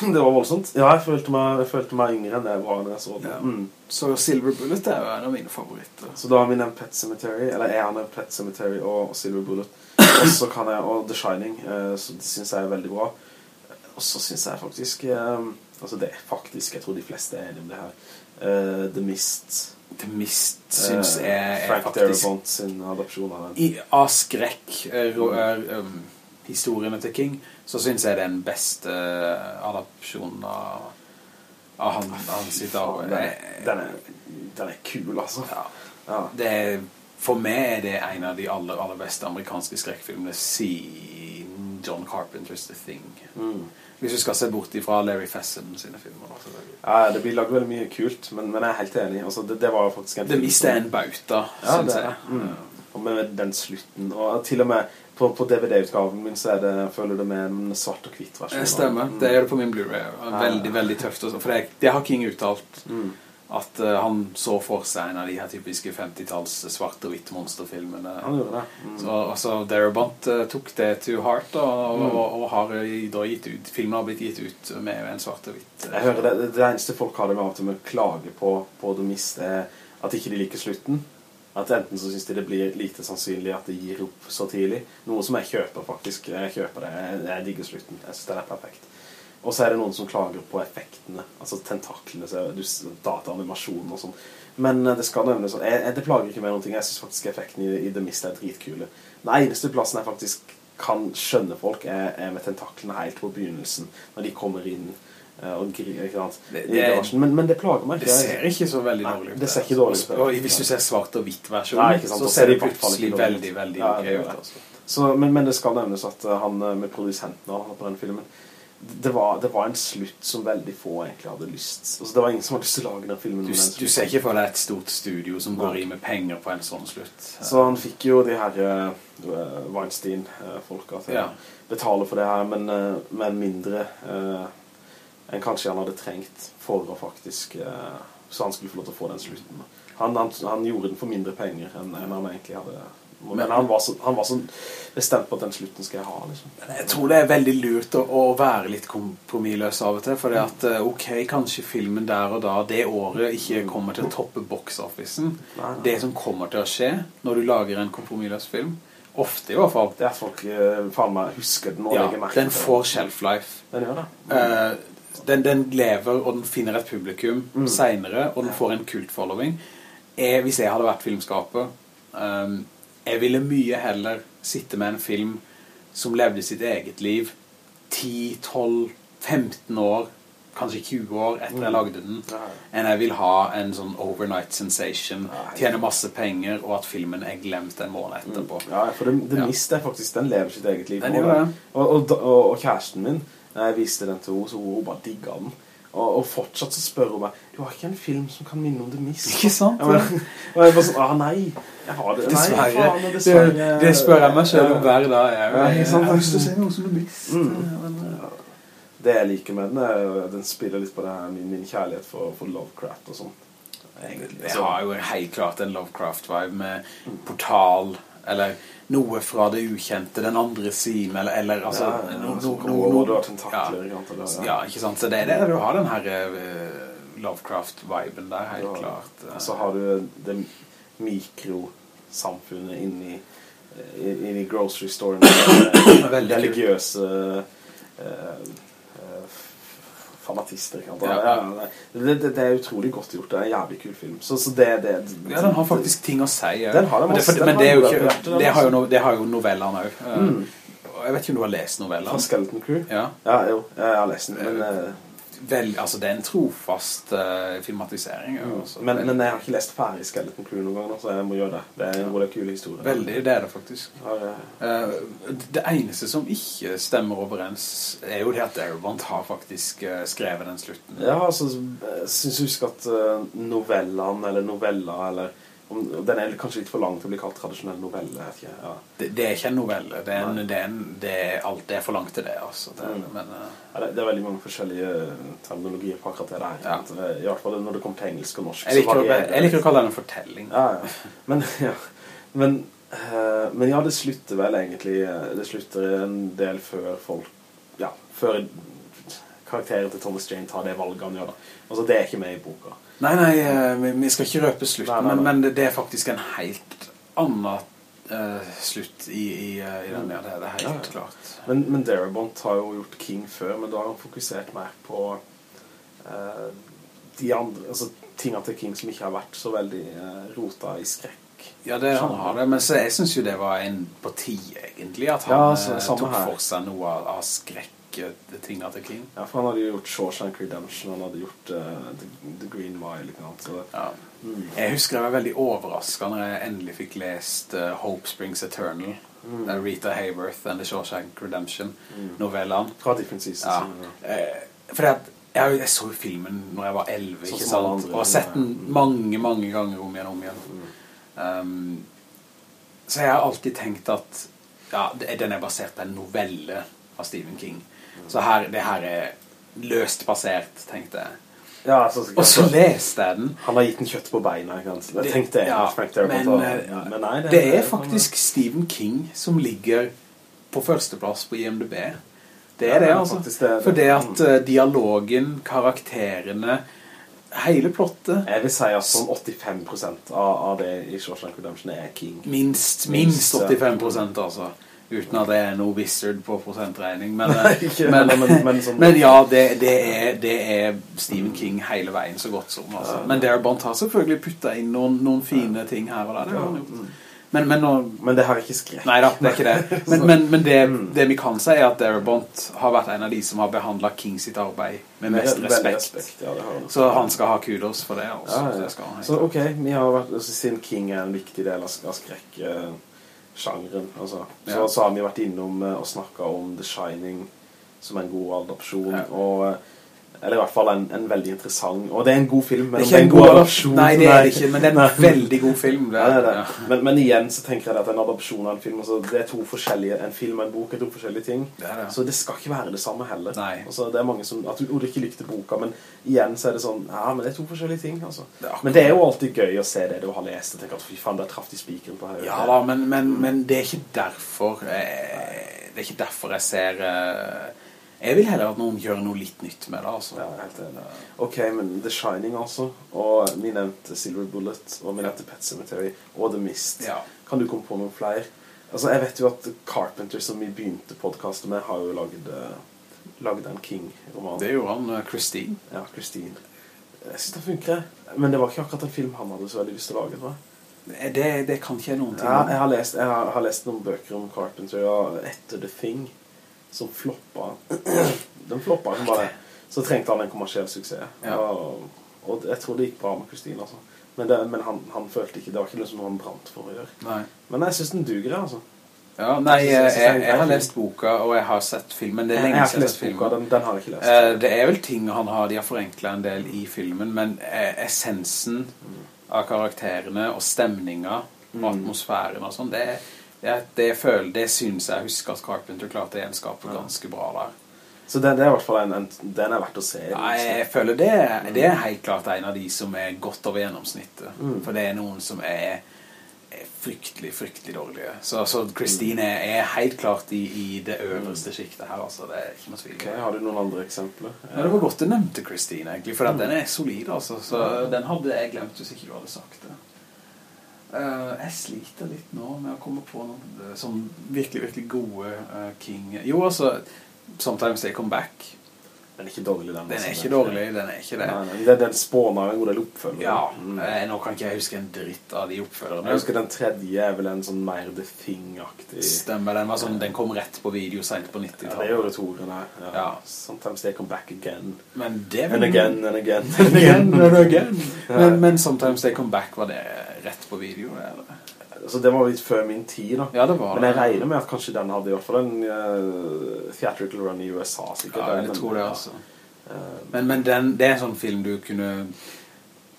*laughs* det var voldsomt. Ja, jeg følte, meg, jeg følte meg yngre enn jeg var når jeg så den. Ja. Mm. Så Silver Bullet er jo en av mine favoritter. Så da har vi nevnt Pet Cemetery, eller er han nevnt Pet Cemetery og Silver Bullet. *coughs* Og så kan jeg, og The Shining, eh, så det synes jeg er veldig bra. Og så synes jeg faktisk, eh, altså det er faktisk, jeg tror de fleste er enige om det her, eh, The Mist. The Mist syns eh, jeg er Frank faktisk Darabont sin adopsjon av den. I, av skrekk Uh, eh, um, historiene til King så synes jeg det er den beste eh, av, av han, han sitt av Den er, den, er, kul, altså. ja, Ja. det For meg er det en av de aller, aller beste amerikanske skrekkfilmene siden John Carpenters The Thing Mm. Hvis du skal se bort ifra Larry Fessen sine filmer da. Ja, det blir laget veldig mye kult, men, men jeg er helt enig. Altså, det, det var faktisk en Det miste en bauta, Ja, synes det jeg. Mm. Og med den slutten, og til og med på, på DVD-utgaven min så er det, følger det med en svart og hvitt versjon. Det stemmer, Mm. det gjør det på min Blu-ray Ja. Veldig, veldig tøft også, For det, det har King uttalt Mm. At uh, han så for seg en av de her typiske 50-talls svart og hvitt monsterfilmene Han gjorde det. Mm. Så altså, Darabont uh, tok det to heart da, og, Mm. og, og har eh, da gitt ut Filmen har blitt gitt ut med en svart og hvitt Uh, Jeg hører det, det eneste folk har det med å klage på, på det miste, er at ikke de liker slutten. At enten så synes de det blir lite sannsynlig at det gir opp så tidlig. Noe som jeg kjøper faktisk. Jeg kjøper det. Jeg, digger slutten. Jeg synes den er perfekt. Og så er det noen som klager på effektene. Altså tentaklene, dataanimasjonen og sånn. Men eh, det skal nevnes sånn. Jeg, det plager ikke meg noen ting. Jeg synes faktisk effekten i, i The Mist er dritkule. Den eneste plassen jeg faktisk kan skjønne folk er, er med tentaklene helt på begynnelsen. Når de kommer inn og grier, ikke sant? Det- det- men, men det plager meg ikke. Det ser ikke så veldig dårlig ut det ser ikke dårlig ut. Og, hvis du ser svart og hvitt versjonen, ikke Så ser det i hvert fall plutselig veldig, veldig Ja, gøy ut altså. Så, men, men det skal nevnes at eh, han eh, med produsenten på den filmen det var, det var en slutt som veldig få egentlig hadde lyst Altså det var ingen som hadde lyst til å lage den filmen du, den du ser ikke for deg et stort studio som går i med penger på en sånn slutt Så han fikk jo de her uh, Weinstein-folka til Ja. å betale for det her, men, med en mindre eh, enn kanskje han hadde trengt for å faktisk eh, Så han skulle få lov til å få den slutten. Han, han, han gjorde den for mindre penger enn, enn han egentlig hadde Men, Men- han, var så, han var så bestemt på at den slutten skal jeg ha, liksom. Jeg tror det er veldig lurt å, å være litt kompromissløs av og til, fordi at eh, ok, kanskje filmen der og da, det året ikke kommer til å toppe box-officen. Det som kommer til å skje når du lager en kompromissløs film, ofte i hvert fall, Det er folk eh, faen meg husker den og ja, legger merke til den. får shelf life. Den gjør det. Eh, den, den lever, og den finner et publikum Mm. senere, og den får en kult-following. Jeg, hvis jeg hadde vært filmskaper, um, jeg ville mye heller sitte med en film som levde sitt eget liv 10, 12, 15 år, kanskje 20 år etter jeg Mm. lagde den, enn jeg vil ha en sånn overnight sensation, tjene masse penger, og at filmen er glemt en måned etterpå. Ja, for det, det mister mist er faktisk, den lever sitt eget liv. Og- Og, og, og, kjæresten min, jeg viste den til henne, så hun bare digga den. Og, og fortsatt så spør hun meg, du har ikke en film som kan minne om The mist? Ikke sant? Ja, men, og jeg bare sånn, ah nei, jeg har det. Nei, faen, dessverre. det spør jeg meg selv om hver dag. Jeg, Ja, jeg har lyst til å se noe som The mist. Mm. Ja. Det jeg liker med den, er, den spiller litt på det her, min, min kjærlighet for, for Lovecraft og sånt. Egentlig. Jeg har jo helt klart en Lovecraft-vibe med portal, eller noe fra det ukjente, den andre sim eller, eller altså... ja, ja, no- no- no- no- tentakler, ja, Ja, ikke sant? Så det er det du har den her eh, Lovecraft-viben der, helt klart. Og så har du det mikrosamfunnet inni, inni grocery storen. med *coughs* religiøse eh, eh, fanatister. Kan man Ja. ja, det, det, det er utrolig godt gjort. Det er en jævlig kul film. Så, så det, det, Ja, den har faktisk ting å si. ja. Den har det men det, men den har det jo ikke, har jo, no, det har jo novellene. Eh, Mm. Jeg vet ikke om du har lest Fra. Skeleton Crew? Ja. Ja, jo, jeg har lest den. Men, eh, Vel, altså det er en trofast uh, filmatisering. Mm. altså. men, men jeg har ikke lest ferdig Skeleton Crew noen gang, så jeg må gjøre det. Det er en ja. kul historie. Veldig, det er det faktisk. Har, eh, Uh, det eneste som ikke stemmer overens er jo det at Darabont har faktisk uh, skrevet den slutten. Ja, altså, jeg synes jeg husker at uh, novellene, eller novella, eller om, den er kanskje litt for lang til å bli kalt tradisjonell novelle, jeg ikke. Ja. Det, det er ikke en novelle, det er, en, det er, en, det er alt det er for langt til det, altså. Det, Mm. Men eh, Ja, det, er veldig mange forskjellige terminologier på akkurat det der. Ja. I hvert fall når det kommer til engelsk og norsk. jeg, liker det jeg liker å kalle det en fortelling. Ja, ja. Men, *laughs* ja. Men, uh, men ja, det slutter vel egentlig, eh, det slutter en del før folk, ja, før karakteren til Thomas Jane tar det valget han gjør da. Altså, det er ikke med i boka. Nei, nei, eh, vi, skal ikke røpe slutten, Nei, nei, nei. Men, men det, er faktisk en helt annen uh, slutt i, i, eh, i den, ja, det, det er helt Ja, ja. klart. Men, men Darabont har jo gjort King før, men da har han fokusert mer på uh, de andre, altså tingene til King som ikke har vært så veldig uh, rota i skrekk. Ja, det han har det, men så jeg synes jo det var en på ti egentlig, at han Ja, så- eh, tok her. for seg noe av, av skrekk-tingene til King. Ja, for han hadde jo gjort Shawshank Redemption, han hadde gjort uh, The, The Green Mile, ikke sant? Så, Ja. mm. Jeg husker jeg var veldig overrasket når jeg endelig fikk lest uh, Hope Springs Eternal, Mm. eh, Rita Hayworth and the Shawshank Redemption, Mm. novellene. Fra Different Seasons. Ja. ja. Eh, fordi at jeg, jeg så jo filmen når jeg var 11, Sånn ikke sant? andre, Og har sett den ja. mange, mange ganger om igjen om igjen. Mm. Um, så jeg har alltid tenkt at ja, den er basert på en novelle av Stephen King. Så her, det her er løst basert, tenkte jeg. Ja, altså, Og så leste jeg den. Han har gitt den kjøtt på beina, Det- tenkte jeg, ja, men, eh, men nei, Det er faktisk Stephen King som ligger på førsteplass på IMDb. Det er det, det altså. det. For det at uh, dialogen, karakterene, hele plottet, Jeg vil si at sånn 85% av, av det i Shawshank Redemption er King. minst, Minst, minst 85% altså. Uten at det er noe wizard på prosentregning. Men, *laughs* eh, men, men- sånn- men ja, det, det, er, det er Stephen King hele veien så godt som. Altså. Men Darabont har selvfølgelig puttet inn noen, noen fine ting her og der. Det. Mm. Men, men nå, Men det har ikke skrevet. Nei da, det er ikke det. *laughs* Men, men, men det, Mm. det vi kan si er at Darabont har vært en av de som har behandlet King sitt arbeid med mest respekt. respekt. Ja, han. Så han skal ha kudos for det. Også, Ja, ja. Han Så ok, vi har vært, altså, siden King er en viktig del av, av skrekk-sjangeren, altså, så, Ja. så har vi vært innom eh, og snakket om The Shining som en god adopsjon, Ja. og, eh, eller i hvert fall en, en veldig interessant, og det er en god film, Det er ikke en god adopsjon. Nei, det er det ikke, men det er en veldig god film. Det, Ja, det er Men, men igjen så tenker jeg at en adopsjon av en film, altså, det er to forskjellige, en film og en bok er to forskjellige ting. Det er. Så det skal ikke være det samme heller. Altså, det er mange som, at du, ikke likte boka, men igjen så er det sånn, ja, men det er to forskjellige ting, altså. Er Men det er jo alltid gøy å se det du har lest, og tenke at fy faen, der traff de spikeren på høyre. Ja da, men, men, men det er ikke derfor eh, Det er ikke derfor jeg ser eh, Jeg vil heller at noen gjør noe litt nytt med det, altså. Ja, helt enig. Ok, men The Shining altså, og vi nevnte Silver Bullet, og vi nevnte Pet Cemetery, og The Mist. Ja. Kan du komme på noen flere? Altså, jeg vet jo at Carpenter, som vi begynte podcastet med, har jo laget, eh, en King-roman. Det gjorde han, eh, Christine. Ja, Christine. Jeg synes det funker, men det var ikke akkurat en film han hadde så veldig lyst til å lage, tror jeg. Eh, Det, det kan ikke noen ting Ja, jeg har lest, jeg har, har lest noen bøker om Carpenter, og etter The Thing, som *clears throat* floppa. Den floppa som bare, så trengte han en kommersiell suksess. Ja. Og, og jeg tror det gikk bra med Christine, altså. Men, det, men han, han følte ikke, det var ikke noe som han brant for å gjøre. Nei. Men jeg synes den duger, altså. Ja, nei, Jeg jeg, er jeg, har lest boka, og jeg har sett filmen. Det er lenge siden jeg har lest filmen. boka, den, den har jeg ikke lest. Eh, Det er vel ting han har, de har forenklet en del i filmen, men eh, essensen av karakterene og stemninga og Mm. atmosfæren og sånn, det, det, det, føler, det synes jeg husker at Carpenter klarte å gjenskape ganske bra der. Så den, det er i hvert fall en, en, den er verdt å se. Ja, jeg føler det, det er helt klart en av de som er godt over gjennomsnittet. Mm. For det er noen som er, er fryktelig, fryktelig dårlige. Så, så Christine er, er helt klart i, i det øverste skiktet her, altså. Det er ikke noe tvil. Ok, har du noen andre eksempler? Ja, det var godt du nevnte Christine, egentlig, for mm. den er solid, altså. Så den hadde jeg glemt hvis ikke du hadde sagt det. Uh, jeg sliter litt nå med å komme på noen uh, sånn virkelig, virkelig gode uh, King. Jo, altså, Sometimes They Come Back. Den er ikke dårlig, den. Den er altså. ikke dårlig, den er ikke det. Nei, nei, den, den spåner en god del oppfølgere. Ja, Mm. eh, nå kan ikke jeg huske en dritt av de oppfølgerne. Jeg husker den tredje er vel en sånn mer The Thing-aktig... Stemmer, den var sånn, den kom rett på video sent på Ja, det 90-tallet. gjorde toren her. Ja. Ja. Sometimes they come back again. Men det And again, and again. *laughs* and again, and again. *laughs* Men, men Sometimes They Come Back var det rett på video, eller? Så det var litt før min tid da. Ja, det var Men jeg regner med at kanskje den hadde i hvert fall en uh, theatrical run i USA, sikkert. Ja, jeg den, tror det, ja. altså. Eh, Men, men den, det er en sånn film du kunne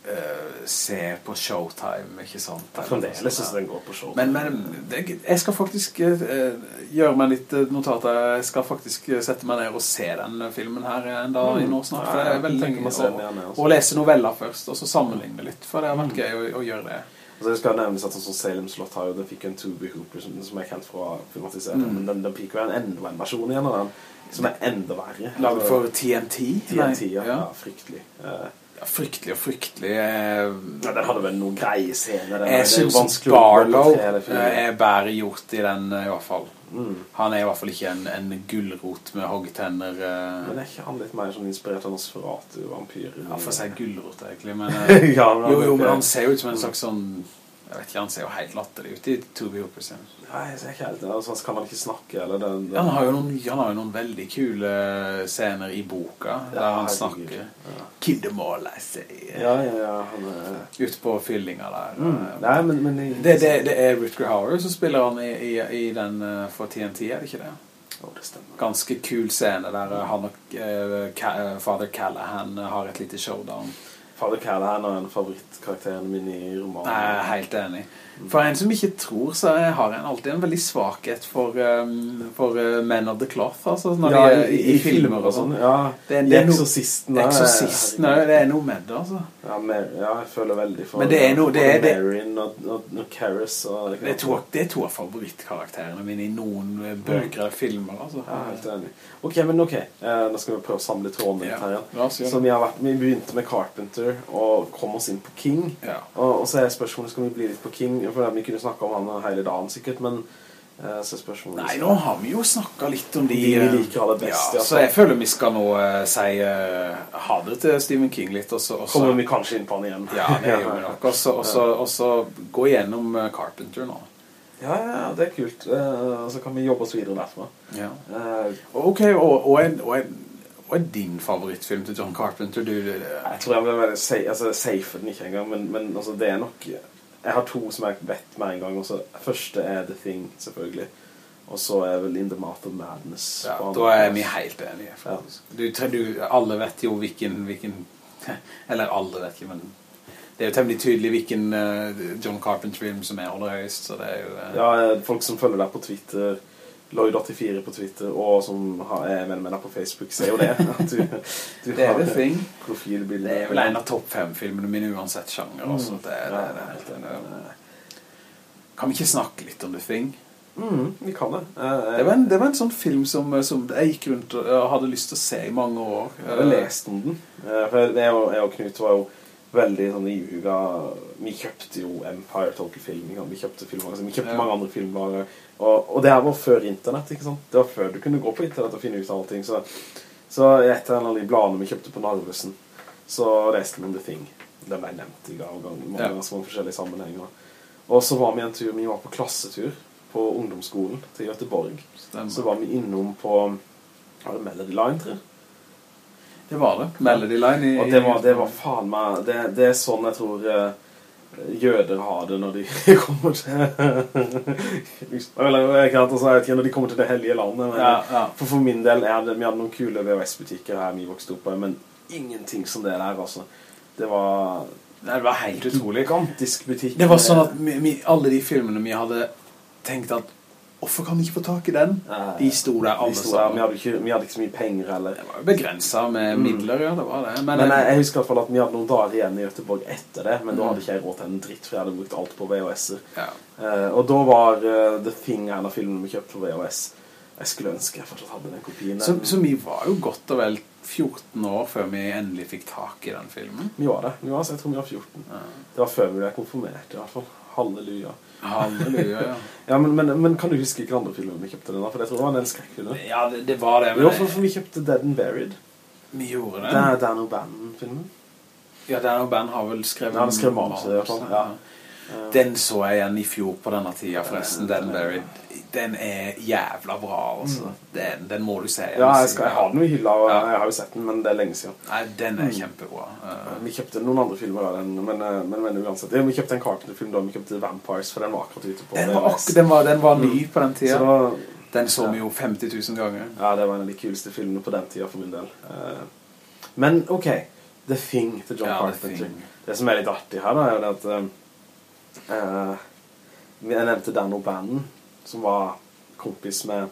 eh, se på Showtime, ikke sant? Fremdeles syns den går på Showtime. Men, men det, jeg skal faktisk uh, gjøre meg litt notater. Jeg skal faktisk sette meg ned og se den filmen her en dag Mm. nå snart. For det er veldig lenge å å, lese noveller først, og så sammenligne litt. For det har vært Mm. gøy å, å gjøre det. Altså, jeg skal nevnes at sånn Salem Slott har jo, den fikk en Toby Hooper som, som er kjent fra filmatiseringen, Mm. men den, den piker jo en enda en versjon igjen av den, som er enda verre. Laget Altså, for TNT? TNT, ja. ja. ja. fryktelig. Ja, Fryktelig og fryktelig. eh, ja, den hadde vel noen greie scener. den- Jeg synes å Barlow eh, er bedre gjort i den, eh, i hvert fall. Mm. Han er i hvert fall ikke en, en gullrot med hoggtenner. eh, Men er ikke han litt mer sånn inspirert av Nosferatu, vampyrer? Ja, for å si gullrot, egentlig. Men, *laughs* eh, ja, men jo, jo, men han ser jo ut som en slags sånn Jeg vet ikke, han ser jo helt latterlig ut i Toby Hooper sin. Nei, jeg ser ikke helt det. Altså, kan han ikke snakke, eller den... den Han har, jo noen, han har jo noen veldig kule scener i boka, der han snakker Ja. Kill them all, I say. Ja, ja, ja, han er... Ut på fyllinga der. Mm. eh. Nei, men... men Det, det, det er Rutger Hauer som spiller han i, i, i den eh, for TNT, er det ikke det? Å, det stemmer. Ganske kul scene der eh, han og uh, eh, Father Callahan eh, har et lite showdown. Father Callahan er en av favorittkarakterene mine i romanen. Jeg er helt enig. For en som ikke tror, så har en alltid en veldig svakhet for, um, for uh, Men of the Cloth, altså, når ja, de er i, i filmer og sånn. Ja, Det er- det er no- Exorcisten. der, Eksorsisten, herregud. det er noe med det, altså. Ja, mer, ja, jeg føler veldig for Men det er noe- det er- det- Marin og, og, og Karras og Det er to, det er to av favorittkarakterene mine i noen eh, bøker eller filmer, altså. Ja, helt enig. Ok, men ok. Eh, nå skal vi prøve å samle trådene litt Ja, her igjen. Så vi, har vært, vi begynte med Carpenter og kom oss inn på King. Ja. Og, og så er spørsmålet, skal vi bli litt på King? For vi kunne snakke om han hele dagen sikkert, men eh, så spørsmålet... Nei, nå har vi jo snakket litt om de... De vi eh, liker aller best, Ja, så jeg føler vi skal nå uh, si uh, ha det til Stephen King litt, og så... og Kommer vi kanskje inn på han igjen. Ja, det gjør vi nok. Og så- gå igjennom Carpenter nå. Ja, ja, det er kult. uh, så kan vi jobbe oss videre derfra. Ja. Ok, og, og, en, og, en, og er din favorittfilm til John Carpenter? Du, jeg tror jeg vil være altså, safe den ikke engang, men, men altså, det er nok... Jeg har to som jeg vet med en gang. Også. Første er The Thing, selvfølgelig. Og så er vel In the Mouth of Madness. ja, da er vi helt enige. Ja. Du, du, alle vet jo hvilken, hvilken *laughs* Eller alle vet ikke, men det er jo temmelig tydelig hvilken eh, John Carpenter-film som er aller høyest, så det er jo... eh, Ja, eh, folk som følger deg på Twitter, Lloyd84 på Twitter, og som har, er venn med deg på Facebook, ser jo det. *laughs* At du, du Det er det, Fing. Thing. Det er vel en av topp fem filmene mine uansett sjanger, Mm. altså. Det, det, det, er. Kan vi ikke snakke litt om The Thing? Mm, vi kan det. Eh, Det var, en, det var en sånn film som, som jeg gikk rundt og hadde lyst til å se i mange år. Jeg har lest om den. Eh, For jeg og, jeg og Knut var jo veldig sånn ihuga Vi kjøpte jo Empire Total Film. Vi kjøpte filmer, vi kjøpte Ja. mange andre filmer. Og, og det her var før internett, ikke sant? Det var før du kunne gå på internett og finne ut av allting. Så, så etter en av de bladene vi kjøpte på Narvesen, så leste vi om The Thing. Den ble nevnt i gang, mange, Ja. mange forskjellige sammenhenger. Og så var vi en tur, vi var på klassetur på ungdomsskolen til Göteborg. Stemmer. Så var vi innom på var det Melody Line, tror jeg. Det var det. Melody Line i... Og det var, det var faen meg det, det er sånn jeg tror eh, jøder har det når de *laughs* kommer til Eller jeg kan si, jeg ikke, når de kommer til det hellige landet. Men, Ja, ja. For for min del er det, vi hadde noen kule VHS-butikker her vi vokste opp men ingenting som det der, altså. Det var det var helt utrolig. gigantisk butikk. Det var sånn at vi, vi, alle de filmene vi hadde tenkt at Hvorfor kan vi ikke få tak i den? Eh, De sto der alle de sammen. vi hadde, ikke, vi hadde ikke så mye penger heller. Det var jo begrenset med Mm. midler, ja, det var det. Men, Men jeg, jeg husker i hvert fall at vi hadde noen dager igjen i Göteborg etter det, men da Mm. hadde ikke jeg råd til en dritt, for jeg hadde brukt alt på VHS-er. ja. Eh, og da var uh, The Thing en av filmene vi kjøpte på VHS. Jeg skulle ønske jeg fortsatt hadde den kopien. så, så vi var jo godt og vel 14 år før vi endelig fikk tak i den filmen. Vi var det. Vi var, så jeg tror vi var 14. Ja. Det var før vi ble konfirmert i hvert fall. Halleluja. Halleluja, ja. *laughs* Ja, men, men, men kan du huske hvilke andre filmer vi kjøpte den da? For jeg tror det var en del skrekkfilmer. Ja, det, det var det. Jo, for, for vi kjøpte Dead and Buried. vi gjorde Det det. er Dan O'Bannon-filmen. Ja, Dan O'Bannon har vel skrevet... Ja, han skrev manus, i hvert fall, ja. Den så jeg igjen i fjor på denne tida, forresten. Den. Den er jævla bra, altså. Den, den må du se. igjen Ja, jeg, skal, jeg har den jo i hylla, og jeg har jo sett den, men det er lenge siden. Nei, den Mm. er kjempebra. Uh, Vi kjøpte noen andre filmer av den, men, eh, men, men uansett. Vi kjøpte en Carpenter-film da, vi kjøpte Vampires, for den var akkurat ute på den, var, den, var, den var ny på den tida. Så, Den så vi jo 50 000 ganger. ja, det var en av de kuleste filmene på den tida for min del. Eh, Men, ok, The Thing til John Ja, Carpenter. Det som er litt artig her da, er at eh, eh, Jeg nevnte Dan O'Bannon, som var kompis med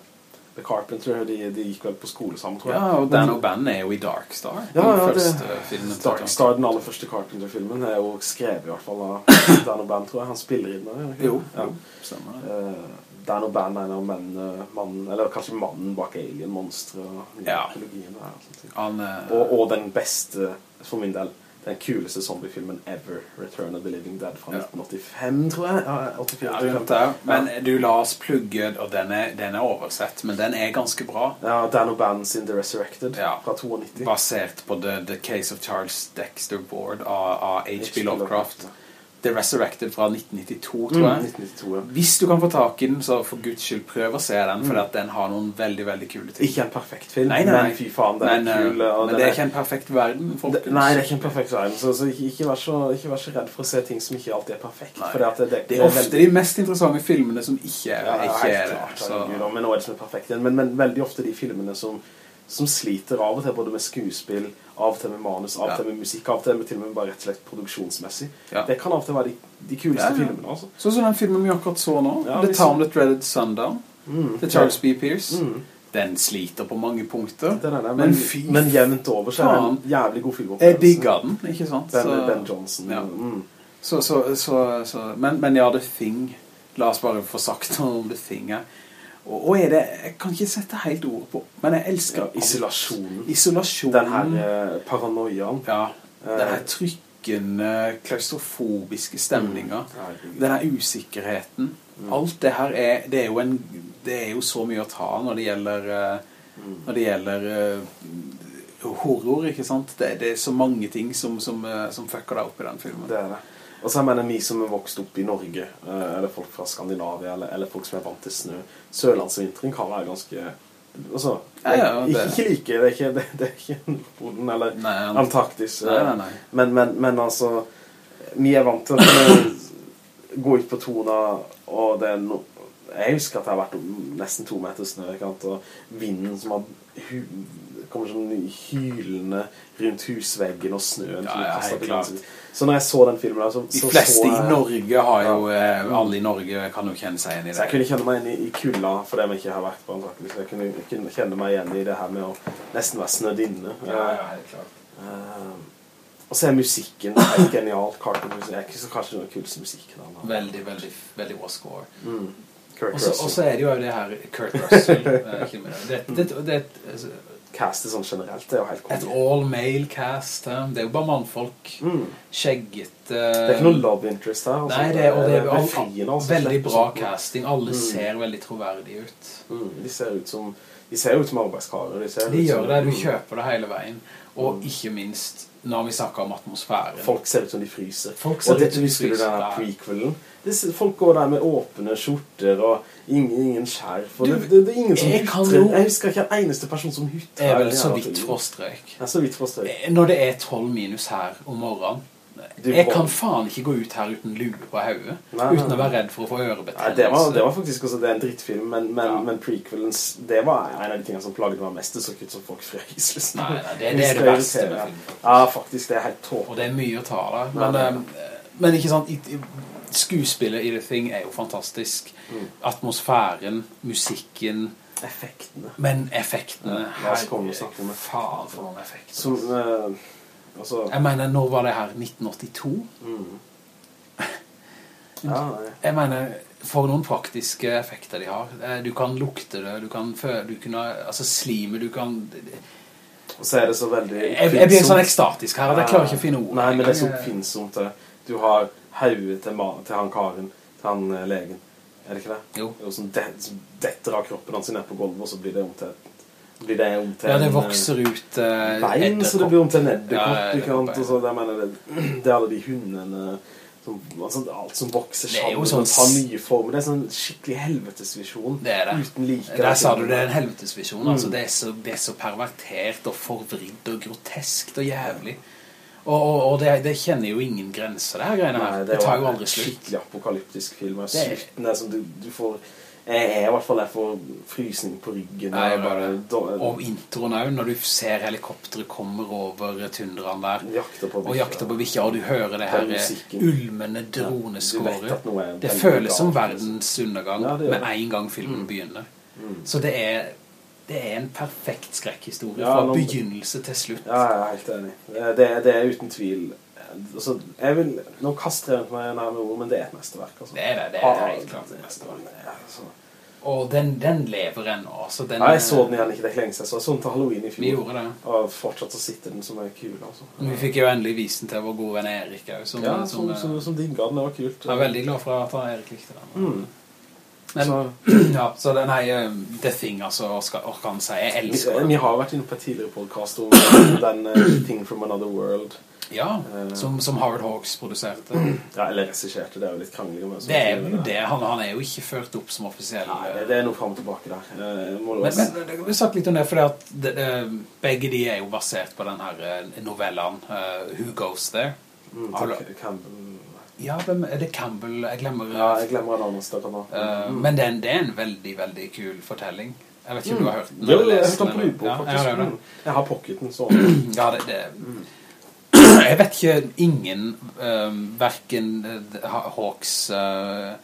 The Carpenter. De, de gikk vel på skole sammen, tror jeg. Ja, og Dan O'Bannon er jo i Darkstar. Ja, den ja, det- filmen Dark Star, den aller første Carpenter-filmen, er jo skrevet i hvert fall av *coughs* Dan O'Bannon, tror jeg. Han spiller i den. Jo, Ja. jo, stemmer det. Uh, Dan O'Bannon er en av mennene, mannen, eller kanskje mannen bak og Ja. mytologien og. Han, eh, Og, og den beste, for min del, den kuleste zombiefilmen ever, Return of the Living Dead fra Ja. 1985, tror jeg. Ja, 84, ja. Men du la oss plugge, og den er, den er oversett, men den er ganske bra. Ja, Dan O'Bannon sin The Resurrected Ja. fra 92. Basert på The, The Case of Charles Dexter Board av, av H.P. Lovecraft. ja. The Resurrected fra 1992, tror Mm, jeg. 1992, ja. Hvis du kan få tak i den, så for guds skyld prøv å se den, for mm. den har noen veldig, veldig kule ting. Ikke en perfekt film, Nei, nei, nei. men fy faen, den men, er eh, kul. men det er ikke en perfekt verden, Det, folkens. nei, det er ikke en perfekt verden, så, så ikke, ikke, vær så, ikke vær så redd for å se ting som ikke alltid er perfekt. Nei. For det, det, Det er ofte de mest interessante filmene som ikke er, Ja, ikke helt klart, det. Så. Gud, men nå er det som er perfekt igjen. Men, men veldig ofte de filmene som, som sliter av og til både med skuespill, av og til med manus, av og Ja. til med musikk, av og til med til og med bare rett og slett produksjonsmessig. Ja. Det kan av og til være de, de kuleste Ja, ja. filmene, altså. Sånn som den filmen vi akkurat så nå, Ja, The Town That Dreaded Sundown, Mm. til Charles B. Pierce. Mm. Den sliter på mange punkter, Den er det, men, men, men jevnt over så er det en jævlig god film. Jeg digger den, ikke sant? Ben, Så- ben Johnson. Ja. Mm. Så, så, så, så, men, men ja, The Thing La oss bare få sagt noe om The Thing her og, er det, jeg kan ikke sette helt ord på Men jeg elsker alt. isolasjonen. Isolasjonen Den her eh, paranoiaen. Ja, den her Eh, trykkende Klaustrofobiske stemninger Mm. Den her usikkerheten Alt det her er Det er en, det er jo så mye å ta Når det gjelder mm. Når det gjelder uh, Horror, ikke sant? Det, det er så mange ting som, som, eh, som fucker deg opp i den filmen Det er det. Og så jeg mener vi som er vokst opp i Norge, eh, eller folk fra Skandinavia, eller, eller folk som er vant til snø. Sørlandsvinteren kan være ganske... Altså, Ja, ja, det- ikke like, det er ikke, det, det er ikke Nordpolen eller Nei, Antarktis. eh, Nei, nei, nei. Men, men, men altså, vi er vant til å gå ut på tona, og det er no, jeg husker at det har vært nesten to meter snø, og vinden som har kommer sånn hylende rundt husveggen og snøen. Ja, ja, helt klart. Så når jeg så den filmen der, så, De fleste så i Norge har jo ja. Alle i Norge kan jo kjenne seg igjen i det. Så jeg kunne kjenne meg igjen i, i kulda, for det vi ikke har vært på Antarktis. Jeg kunne, jeg kunne kjenne meg igjen i det her med å nesten være snødd inne. helt klart Eh, og så er musikken helt genialt. Carter Music er ikke så kanskje noe kuleste musikk. da, men- Veldig, veldig, veldig bra score Mm. Og så- så er det jo det her Kurt Russell eh. Det, det, det, det, Castet sånn generelt, det er jo helt Et all-male cast. Det er jo bare mannfolk Mm. Skjegget Det er ikke noe love interest her. altså. Nei, det er, og det er, befriende, altså, veldig bra sånt. casting Alle Mm. ser veldig troverdige ut Mm. De ser ut som De ser ut som arbeidskarer. De, ser De gjør som, det, du Mm. kjøper det hele veien Og ikke minst Når vi snakker om atmosfæren Folk ser ut som de fryser. Folk ser og ut dette som de husker du denne ja. prequelen? Folk går der med åpne skjorter og ingen, ingen skjerf. Og Du, det, det, det er ingen som jeg hutrer. jo- Jeg husker ikke en eneste person som hutrer. er vel så vidt for så vidt froststrøk. Når det er 12 minus her om morgenen Jeg kan faen ikke gå ut her uten lue på hodet Nei, Uten å være redd for å få Nei, ørebetennelse det, var, det var faktisk også det er en drittfilm, men, men, Ja. men prequelens Det var en av de tingene som plaget meg mest. Det så ikke ut som folk frøys. Liksom. Nei, nei, det, det er det verste med filmen Ja, faktisk. Det er helt Og det er mye å ta der Men, nei, nei. men ikke sant Skuespillet i The Thing er jo fantastisk Mm. Atmosfæren, musikken Effektene. Men effektene Ja, om. Faen for noen effekter Som eh, Altså Jeg mener, når var det her? 1982? mm. Ja. Jeg mener, for noen praktiske effekter de har. Eh, Du kan lukte det, du kan føle, du kan, altså slime, du kan... Og så er det så veldig Jeg, jeg blir sånn ekstatisk her, at jeg klarer ikke å finne ord. Nei, men det er så oppfinnsomt det. Du har hauet til, til han karen, til han eh, legen. Er det ikke det? Jo. Jo, som, det, detter av kroppen hans ned på gulvet, og så blir det om til, blir det om til Ja, det vokser ut uh, eh, bein, så det blir om til en edderkopp, Ja. Og så, det, mener det, *clears throat* det er alle de hundene, som, altså, alt som vokser Det er jo sammen, sånn tar nye former. Det er sånn skikkelig helvetesvisjon. Det er det. Uten like. Der sa du det er en helvetesvisjon. Mm. Altså, det, er så, det er så pervertert og forvridd og groteskt og jævlig. Og, og, og det, det kjenner jo ingen grenser, det her greiene her. Nei, det, tar jo aldri slutt. Det er en skikkelig apokalyptisk film. og Det er- Slutten er som du, du får... Jeg er i hvert fall der for frysning på ryggen. Nei, bare... Og introen også, når du ser helikopteret kommer over tundraen der, jakter på og jakter på bikkja, og du hører det her ulmende du vet droneskåret. det føles som liksom. verdens undergang Ja, med en gang filmen begynner. Så det er, det er en perfekt skrekkhistorie Ja, fra noen... begynnelse til slutt. Ja, jeg er helt enig. Det, det er uten tvil... Altså, jeg vil... Nå kaster jeg meg nærmere ord, men det er et mesterverk. Altså. Det er det, det er helt klart et mesterverk. Ja, altså. Og den, den lever ennå. Altså den, Ja, jeg så den igjen ikke det lenge siden. Jeg så den til Halloween i fjor. Vi gjorde det. Og fortsatt så sitter den som er kul, altså. Vi fikk jo endelig vise den til vår gode venn Erik som, Ja, som, som, som, som digga den, det var kult. Jeg er veldig glad for at Erik likte den. Mm. Men, Så- *clears throat* ja, så den her um, The Thing, altså, hva skal hva si, jeg elsker den. vi har vært inne på et tidligere podcast om den uh, Thing from Another World. Ja, Eh. som, som Howard Hawks produserte. Ja, eller regisserte, det er jo litt krangling om Det er jo det, han, han er jo ikke ført opp som offisiell. Nei, det, det er noe frem og tilbake der. Men, Men, det vi snakket litt om det, for det, det, begge de er jo basert på den her eh, novellen uh, Who Goes There? Mm, takk, Campbell. Ja, er det Campbell? Jeg glemmer... Ja, jeg glemmer navnet større nå. Eh, men det er, en, det er en veldig, veldig kul fortelling. Jeg vet ikke om du har hørt den? Mm. Jo, jeg har hørt den på lydbok, Ja, faktisk. jeg har. Mm. Jeg har pocketen, så. *clears throat* Ja, det, det Jeg vet ikke ingen um, Hverken uh, Hawks uh,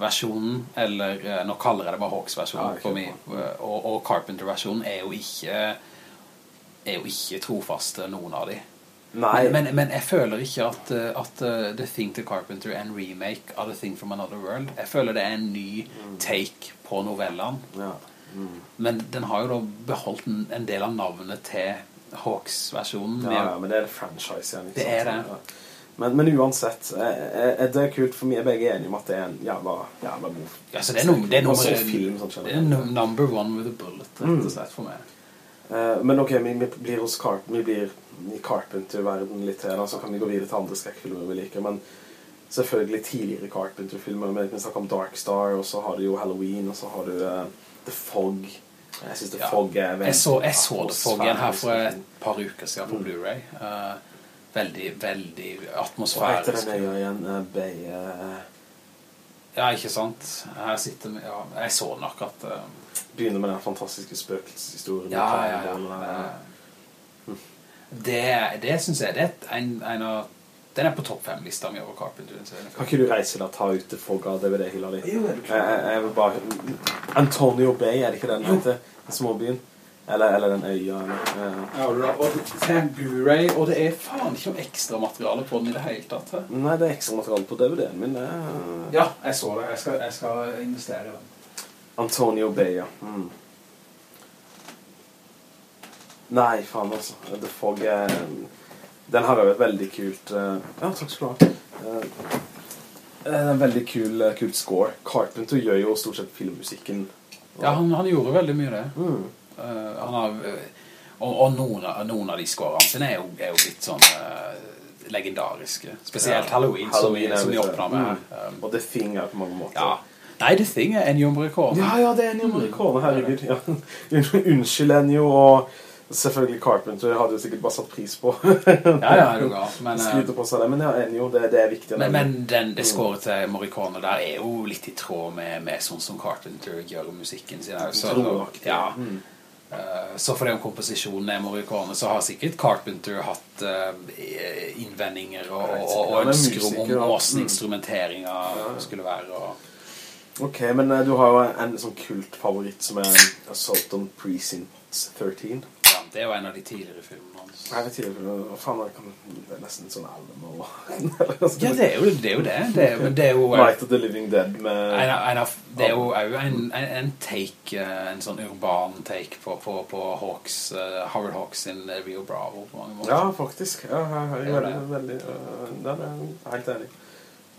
versjonen Eller uh, Nå kaller jeg det bare Hawks-versjonen ja, for meg uh, og, og Carpenter versjonen er jo ikke Er jo ikke trofaste Noen av de. Men, men, men jeg føler ikke at, at uh, The Thing to Carpenter er en remake Av The Thing from Another World. Jeg føler det er en ny take på novellene. Ja. Mm. Men den har jo da beholdt en, en del av navnet til Hawks-versjonen Ja, ja, men det er det franchise igjen. Det er det. Men, men uansett, er, er det kult for meg, begge er enige om at det er en jævla, jævla god Ja, så det er, num det er, nummer, film, sånn det er no, num number one with a bullet, rett Mm. og slett for meg. Uh, Men ok, vi, vi blir hos Carp Vi blir i Carpenter-verden litt til, så kan vi gå videre til andre skrekkfilmer vi liker, men selvfølgelig tidligere Carpenter-filmer, vi snakker om Dark Star, og så har du jo Halloween, og så har du uh, The Fog. Jeg synes The. Fog er veldig Jeg så, jeg så det Fog igjen her for et par uker siden på Mm. Blu-ray. Uh, veldig, veldig Hva heter atmosfærisk. den øya igjen? Eh, Bay... eh, Ja, ikke sant? Her sitter vi, ja, jeg så nok at... Uh... begynner med den fantastiske spøkelseshistorien. ja, ja, ja. Det, det synes jeg, det er en, en av... Den er på topp fem lista mi over Carpenter. er Kan ikke du reise deg og ta ut det Fog av DVD-hylla di? Jo, er du klar? Jeg, jeg, vil bare... Antonio Bay, er det ikke den heter? Den småbyen? Eller, eller den øya? Eller. Ja, og det er Blu-ray, og det er faen ikke noe ekstra materiale på den i det hele tatt. her. Nei, det er ekstra materiale på DVD-en min. Det er Ja, jeg så det. Jeg skal, jeg skal investere i den. Antonio Bay, ja. Mm. Nei, faen altså. The Fog er... Den har jo et veldig kult... uh, Ja, takk skal du ha. Uh, en veldig kul, uh, kult score. Carpenter gjør jo stort sett filmmusikken. Ja, han, han gjorde veldig mye det. Mm. Han har, og, og noen, av, noen av de scorene sine er jo, er jo litt sånn legendariske. Spesielt Ja, Halloween, Halloween som, vi, åpner med. Mm. Um, Og The Thing er på mange måter. ja. Nei, The Thing er Ennio Morricone. Ja, ja, det er Ennio Morricone, herregud. Ja. *laughs* Unnskyld, Ennio, og selvfølgelig Carpenter hadde jo sikkert bare satt pris på. *laughs* Ja, ja, er jo gal. Men, *laughs* Skryter på seg det, men ja, Ennio, det, det er viktig. men, men den, det skåret til Morricone der er jo litt i tråd med, med sånn som Carpenter gjør musikken sin. Så, ja, Mm. Eh, Så for det om komposisjonen er Morricone, så har sikkert Carpenter hatt uh, innvendinger og, og, og er ønsker om, hvordan Mm. instrumenteringen skulle være. Og, Ok, men eh, du har jo en sånn kult favoritt som er Assault on Precinct 13. det er jo en av de tidligere filmene hans. Jeg vet ikke, hva faen, det kan- det er nesten sånn album over. Ja, det er jo det. Er jo det. det, er, men det er jo... Night of the Living Dead med... En, en av, det er jo en, en, take, eh, en sånn urban take på, på, på Hawks, uh, Howard Hawks sin Rio Bravo på mange måter. Ja, faktisk. Ja, jeg, jeg, veldig, øh, den er helt enig.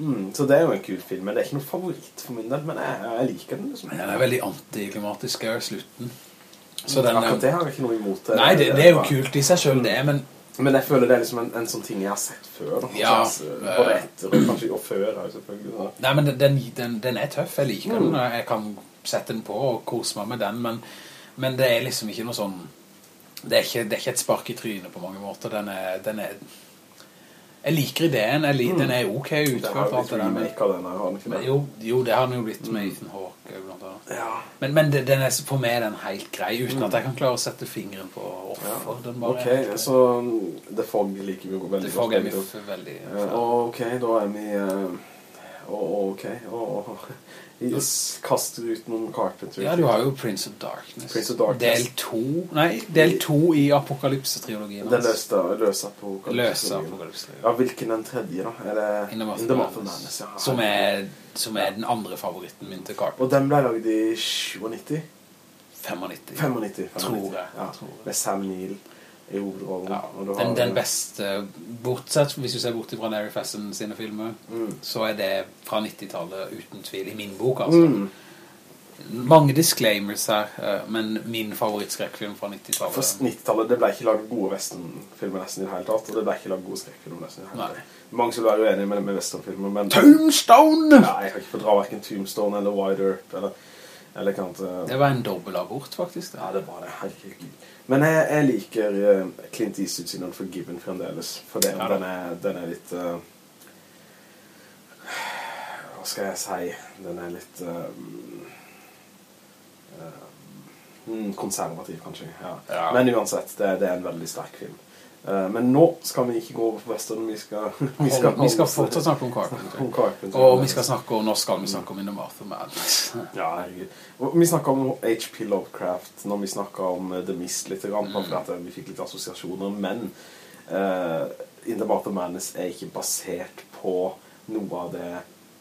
Mm, så det er jo en kul film, men det er ikke noe favoritt for min del, men jeg, jeg liker den liksom. Men den er veldig antiklimatisk slutten. Så den, Akkurat det har jeg ikke noe imot. Det, nei, det, det er jo kult i seg selv det, men Men jeg føler det er liksom en, en sånn ting jeg har sett før. Da. Ja, Altså, både etter og kanskje og før selvfølgelig. Nei, men den, den, den er tøff, jeg liker Mm. den, jeg kan sette den på og kose meg med den, men, men det er liksom ikke noe sånn, det er ikke, det er ikke et spark i trynet på mange måter, den er, den er jeg liker ideen, jeg liker, den er ok utført, alt det der, men, remake av den her, jo, jo, det har den jo blitt med Ethan Hawke, blant annet. Ja. Men, men det- den er for meg den helt grei, uten at jeg kan klare å sette fingeren på offer. den bare Ok, er helt så mm, The Fog liker vi jo veldig godt. The Fog er vi veldig... Ja, og ok, da er vi Uh, og, og ok og, s- kaster ut noen Carpenter Ja, du har jo Prince of Darkness. Prince of Darkness. Del 2, nei, del 2 i Apokalypse-trilogien. den løste, løse Apokalypse-trilogien. ja, hvilken den tredje da? Er det In the Mouth of Madness, ja. som, er, som er den andre favoritten min til Carpenter. og den ble laget i 97 95. 95, 95 Tror jeg, ja. tror jeg. med Sam Neill i hovedrollen Ja, den, den beste, bortsett, hvis du ser bort fra Larry Fasson sine filmer, Mm. så er det fra 90-tallet uten tvil, i min bok altså. mm. Mange disclaimers her, eh, men min favorittskrekkfilm fra 90-tallet. For 90-tallet, det ble ikke laget gode westernfilmer nesten i det hele tatt, og det ble ikke laget gode skrekkfilmer nesten i det hele Nei. tatt. Mange skulle være uenige med, med westernfilmer, men... Tombstone! Ja, jeg har ikke fått dra hverken Tombstone eller Wide Earth, eller, eller hva annet. eh, Det var en dobbelabort, faktisk. Ja, det var det, herregud. Men jeg, jeg liker eh, Clint Eastwood sin Unforgiven fremdeles, for det, Ja den, er, den er litt... uh, hva skal jeg si? Den er litt... uh, konservativ, kanskje. Ja. Ja. Men uansett, det, det er en veldig sterk film. Eh, men nå skal vi ikke gå over på western, vi skal... *laughs* Vi skal, vi skal fortsatt snakke om om Carpenter. Carpenter. Og vi skal snakke om, nå skal vi snakke om In the of Madness. *laughs* Ja, herregud. Og Vi snakket om H.P. Lovecraft når vi snakket om eh, The Mist litt, grann, bare at eh, vi fikk litt assosiasjoner, men uh, In the of Madness er ikke basert på noe av det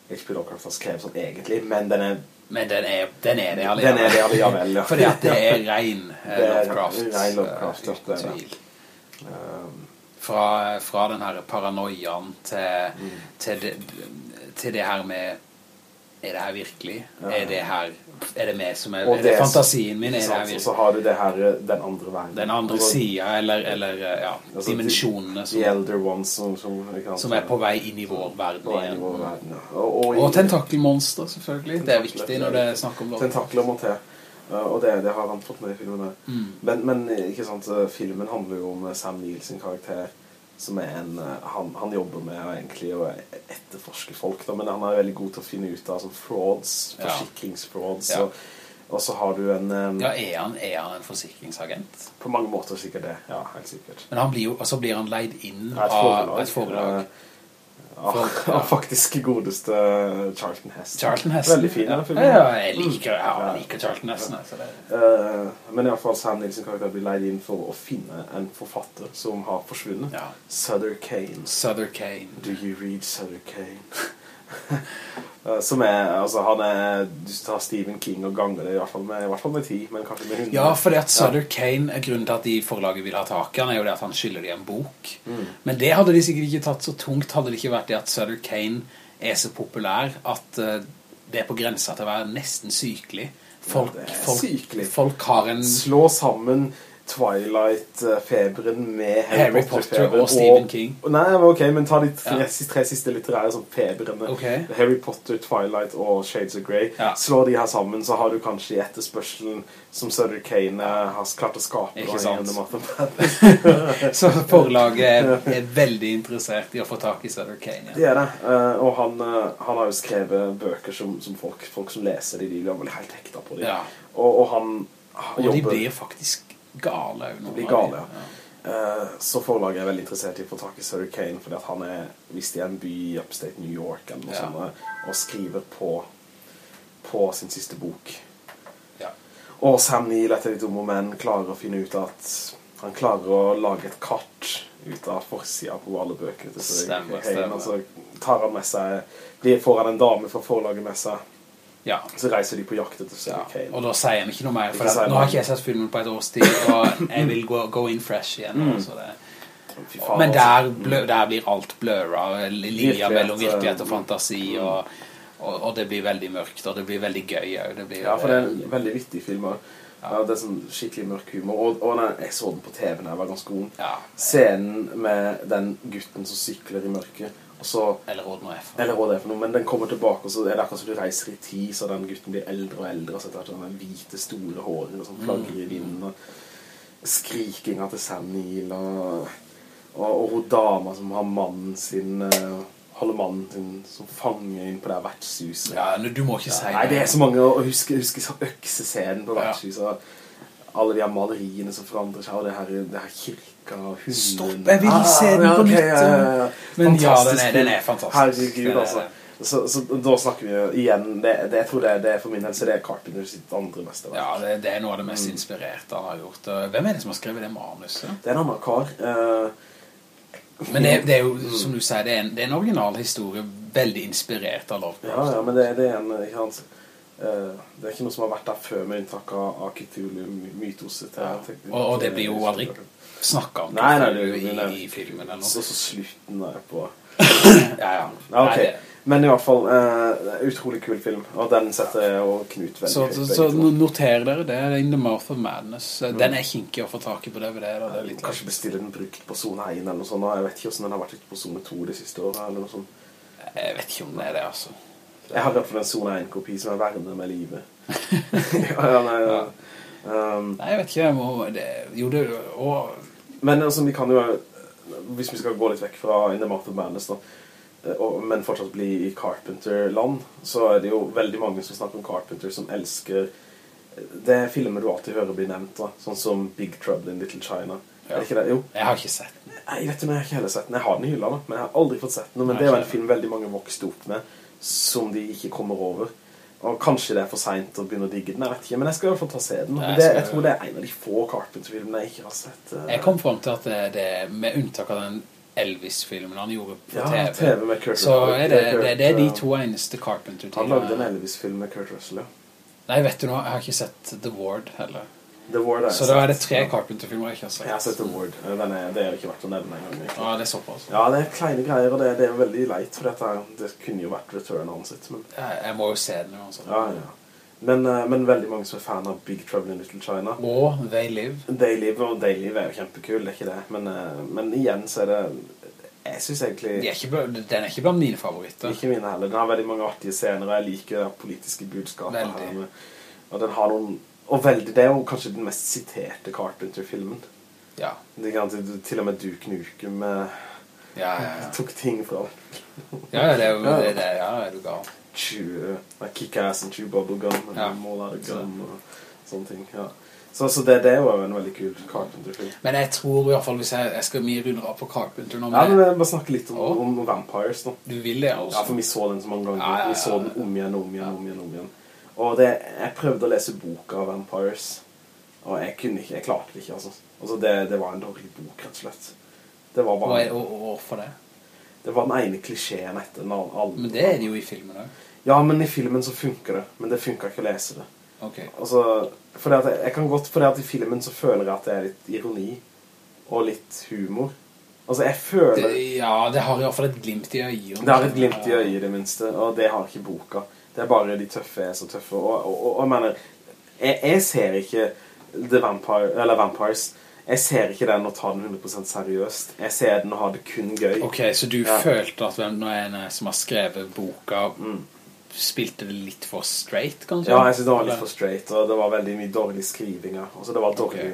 H.P. Lovecraft har skrevet sånn egentlig, men den er, Men den er, den er det den er det allikevel, ja. *laughs* Fordi at det er rein Lovecraft. Det er rein Lovecraft, ja, uten tvil. Um, Fra, fra den her paranoiaen til, Mm. til, det, til det her med Er det her virkelig? Ja. Er det her Er det meg som er, er det det- fantasien min? Er det sant? her Og så har du det her, eh, den andre verden. Den andre Altså, sida, eller, eller ja, Altså, dimensjonene The som, Elder Ones som, som, som er på vei inn i vår verden igjen. vår verden. Ja. Og, og, Og tentakelmonster, selvfølgelig. Det er viktig når det er snakk om Lovecraft. Tentakler må til. Og det, det har han fått med i filmen. her. Mm. Men, men filmen handler jo om Sam Neill sin karakter, som er en, han, han jobber med egentlig å etterforske folk, da, men han er veldig god til å finne ut av sånn frauds, forsikringsfrauds, Ja. og, og så har du en, um, Ja, er han, er han en forsikringsagent? på mange måter sikkert det, ja, helt sikkert. Men han blir jo, og så blir han leid inn av et forelag. Av, faktisk godeste Charlton Heston. Charlton Heston. Veldig fin, ja. filmen. Ja, jeg liker, ja, jeg liker Charlton Heston. Altså det. Uh, men i alle fall Sam Nilsen karakter blir leid inn for å finne en forfatter som har forsvunnet. Ja. Souther Kane. Souther Kane. Do you read Souther Kane? *laughs* Uh, som er, altså han er Du tar Stephen King og ganger det i hvert fall med, i hvert fall med ti, Men kanskje med 100 Ja, fordi at Souther Kane er grunnen til at de forlaget vil ha tak i han, er jo det at han skylder de en bok. Mm. Men det hadde de sikkert ikke tatt så tungt, hadde det ikke vært det at Sutter Kane er så populær at uh, det er på grensa til å være nesten sykelig. Folk, Ja, folk, folk har en Slå sammen Twilight-feberen med Harry, Harry Potter og Stephen King. Nei, men ok, men ta de tre, Ja. tre siste litterære sånn feberene Okay. Harry Potter, Twilight og Shades of Grey Ja. Slå de her sammen, så har du kanskje etterspørselen Som Sutter Kane har klart å skape Ikke sant? *laughs* Så forlaget er, veldig interessert i å få tak i Sutter Kane. Det er det. Eh, og han, eh, han har jo skrevet bøker som, som folk, folk som leser de, de blir veldig helt hekta på dem. Ja. Og, og han Og de blir faktisk gale. Blir gale, ja. Eh, så forlaget er veldig interessert i å få tak i Sir Kane, fordi at han er visst i en by i upstate New York eller noe Ja. sånt, eh, og skriver på, på sin siste bok. Ja. Og Sam Neill, etter litt om og men, klarer å finne ut at han klarer å lage et kart ut av forsida på alle bøkene til Sir Kane, og så tar han med seg blir foran en dame fra forlaget med seg Ja. så reiser de på jakt etter Sarah Ja, Kane og da sier han ikke noe mer, for at, nå har ikke jeg sett filmen på et års tid, og jeg vil gå, gå in fresh igjen. Mm. Så det, men altså. der, blø, der blir alt bløra, linja mellom virkelighet og mm. fantasi, og, og, og det blir veldig mørkt, og det blir veldig gøy. blir, Ja, for det er en veldig vittig film også. ja, Det er sånn skikkelig mørk humor Og, og når jeg så den på TV da jeg var ganske ung ja, Scenen med den gutten som sykler i mørket så eller Råd noe F. Eller råd noe, men den kommer tilbake, og så er det akkurat som du reiser i tid, så den gutten blir eldre og eldre, og så etter sånn den hvite, store håret, sånn flagger i vinden, og skrikinga til Sam Neill, og, og, og hun dama som har mannen sin, eh, holder mannen sin som fanger inn på det her vertshuset. Ja, du må ikke si det. Nei, det er så mange, å huske, huske så øksescenen på vertshuset, og alle de her maleriene som forandrer seg, og det her, det her og hunden. Stopp, jeg vil se den på nytt. ja, ja, ja. Men ja, den er, den er fantastisk. Herregud, er- altså. Så, så da snakker vi jo igjen, det, det, jeg tror det, det er for min helse, det er Carpenter sitt andre beste verk. Ja, det, det er noe av det mest Mm. inspirerte han har gjort. Hvem er det som har skrevet det manuset? Det er en annen kar. eh, Men det, det er jo, som du sier, det er en, det er en original historie, veldig inspirert av Lovecraft. ja, ja, men det, det er en, ikke hans, uh, det er ikke noe som har vært der før med unntak av, av Cthulhu-mytoset. Ja, og- og det blir jo aldri Snakket om Nei, nei, det- i, i filmen eller Så, noe. så slutten der på... *coughs* Ja, ja. Ja, ok. Nei, Men i hvert fall, uh, utrolig kul film, og den setter jeg og Knut veldig Så, høyt. så, så noter dere det, In the Mouth of Madness. Den er kinkig å få tak i på DVD. Da. Det er litt Kanskje bestille den brukt på zone 1 eller noe sånt. Jeg vet ikke hvordan den har vært på zone 2 de siste årene, eller noe sånt. Jeg vet ikke om det er det, altså. Jeg har i hvert fall en zone 1-kopi som er vernet med livet. *laughs* ja, nei, ja. Um, Nei, jeg vet ikke. Jeg må, det, jo, det og, men altså, vi kan jo, hvis vi skal gå litt vekk fra In the Mouth of Madness, da, eh, og, men fortsatt bli i Carpenter-land, så er det jo veldig mange som snakker om Carpenter som elsker det er filmer du alltid hører bli nevnt, da, sånn som Big Trouble in Little China. Ja. Jeg har ikke sett den. Nei, vet du, jeg har ikke heller sett den. Jeg har den i hylla, da, men jeg har aldri fått sett den. Men det er jo en film veldig mange vokste opp med, som de ikke kommer over. Og kanskje det er for sent å begynne å digge den, jeg vet ikke. Men jeg skal i hvert fall ta se den. Nei, jeg det, jeg tror det er en av de få Carpenter-filmene jeg ikke har sett. Uh... Jeg kom frem til at det, det med unntak av den Elvis-filmen han gjorde på ja, TV, TV med Kurt så er det, Kurt, det, det er de to eneste carpenter Han lagde en Elvis-film med Kurt Russell, ja. Nei, vet du noe, jeg har ikke sett The Ward heller. The Ward Så da er det tre Carpenter-filmer jeg ikke har sett. Jeg har sett The Ward. Den er, det er ikke verdt å nevne en gang. Ja, det er såpass. Ja, det er kleine greier, og det, det er veldig leit, for dette, det kunne jo vært return hans sitt, men... Jeg, må jo se den uansett. Ja, ja. Men, eh, men veldig mange som er fan av Big Trouble in Little China. Og They Live. They Live, og They Live er jo kjempekul, det er ikke det. Men, eh, men igjen så er det... Jeg synes egentlig... Er ikke, den er ikke blant mine favoritter. Ikke mine heller. Den har veldig mange artige scener, og jeg liker det politiske budskapet Veldig. her. Med, og den har noen... Og veldig, det er jo kanskje den mest siterte Carpenter-filmen. Ja, Det kan til, og med Duke knuker med... ja, ja. ja. *laughs* tok ting fra Ja, ja, det er jo Ja. det, det, ja, er du gal. chew, uh, kick-ass and chew bubblegum, Ja. og sånne ting, ja. Så, så det, det var jo en veldig kul Carpenter-film. Men jeg tror i hvert fall hvis jeg, jeg skal mye runde av på Carpenter nå, Ja, men jeg bare snakke litt om, om Vampires nå. du vil det også? Ja, altså. for vi så den så mange ganger. Ja, ja, ja. Vi så den om igjen, om igjen, om igjen, om igjen. Og det, jeg prøvde å lese boka av Vampires, og jeg kunne ikke, jeg klarte det ikke, altså. Altså, det, det var en dårlig bok, rett og slett. Det var bare, og, og, og for det. det var den ene klisjeen etter den andre. Men det er det jo i filmen da. Ja, men i filmen så funker det, men det funker ikke å lese det. Ok. Altså, fordi at jeg, jeg kan godt, fordi at i filmen så føler jeg at det er litt ironi og litt humor. Altså, jeg føler... Det, ja, det har i hvert fall et glimt i øyet. Det har et glimt i øyet i det minste, og det har ikke boka. Det er bare de tøffe er så tøffe. Og, og, og, og jeg mener, jeg, jeg ser ikke The Vampire, eller Vampires, jeg ser ikke den og tar den 100% seriøst. Jeg ser den og har det kun gøy. Ok, så du Ja. følte at hvem nå en som har skrevet boka, Mm. spilte det litt for straight, kanskje? Ja, jeg synes det var litt Eller? for straight, og det var veldig mye dårlig skriving. Altså, det var dårlig...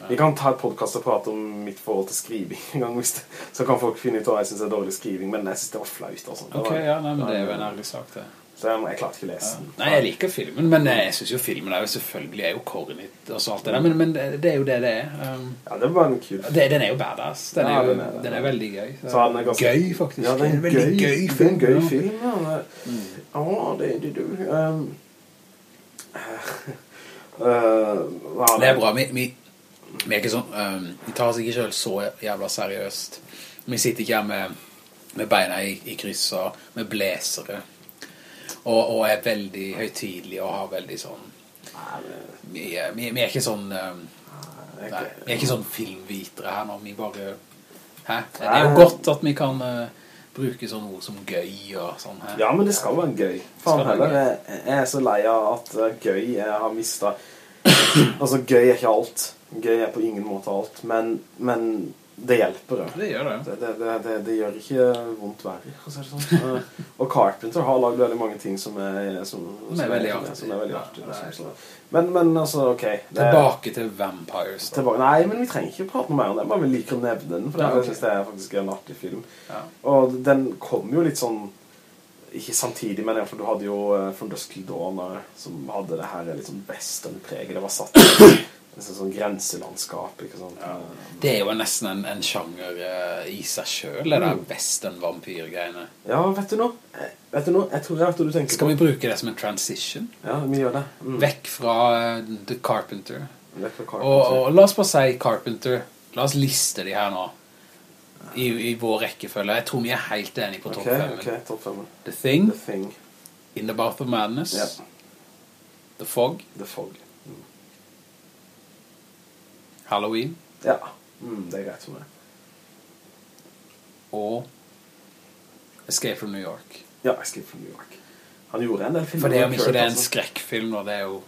Ok. Vi kan ta et podcast og prate om mitt forhold til skriving en gang, det. Så kan folk finne ut hva jeg synes er dårlig skriving, men jeg synes det var flaut, altså. Det Ok, ja, nei, men det er jo en ærlig sak det. Så jeg, klarte ikke å lese den. Nei, jeg liker filmen, men jeg synes jo filmen er jo selvfølgelig er jo kornet og så alt det der, men, men det, det er jo det det er. Um, Ja, det var en kul det, den er jo badass, den er, jo, den er den er veldig gøy. Så den er ganske- Gøy, faktisk. Ja, det er en veldig gøy, gøy det er en gøy film, ja. Det, ja, det det du. Um, uh, *laughs* hva Det er bra, vi, vi, Vi er ikke sånn, um, vi tar oss ikke selv så jævla seriøst. Vi sitter ikke her med, med beina i, i kryss og med blesere. Og, og er veldig høytidelig og har veldig sånn... Vi, er- vi, er ikke sånn... Um, vi er ikke sånn filmvitere her nå, vi bare... Hæ? Det er jo godt at vi kan uh, bruke sånne ord som gøy og sånn her. Ja, men det skal være gøy. Faen heller, jeg, jeg er så lei av at uh, gøy jeg har mistet. *coughs* altså, gøy er ikke alt. Gøy er på ingen måte alt, men, men det hjelper. Ja. Det gjør det. Det, det, det, det, gjør ikke vondt verre, sånn. Og Carpenter har laget veldig mange ting som er, som, Som er veldig artige Ja, artig det er liksom, så. men, men altså, ok. det- Tilbake til Vampires. Tilbake. Nei, men vi trenger ikke prate noe mer om det. Bare vi liker å nevne den, for Ja, jeg synes det er faktisk en artig film. Ja. Og den kom jo litt sånn ikke samtidig, men for du hadde jo uh, From Dusk Till Dawn eh, som hadde det her litt sånn western-preget. Det var satt sånn, sånn grenselandskap, ikke sant? Det er jo nesten en, en sjanger eh, i seg selv, det der western-vampyr-greiene. Ja, vet du noe? Vet du noe? Jeg tror jeg vet du tenker Skal vi bruke det som en transition? Ja, vi gjør det. Mm. Vekk fra eh, The Carpenter. Vekk fra Og, Carpenter. og la oss bare si Carpenter. La oss liste de her nå. I, i vår rekkefølge. Jeg tror vi er helt enige på topp Ok, femmen. ok, topp femmen. The Thing, The Thing, In the Bath of Madness, Ja. The Fog, The Fog. Halloween Ja, mm, det er greit for meg. og Escape from New York. Ja, Escape from New York. Han gjorde en del filmer. For det er jo ikke det er en altså. skrekkfilm, og det er jo...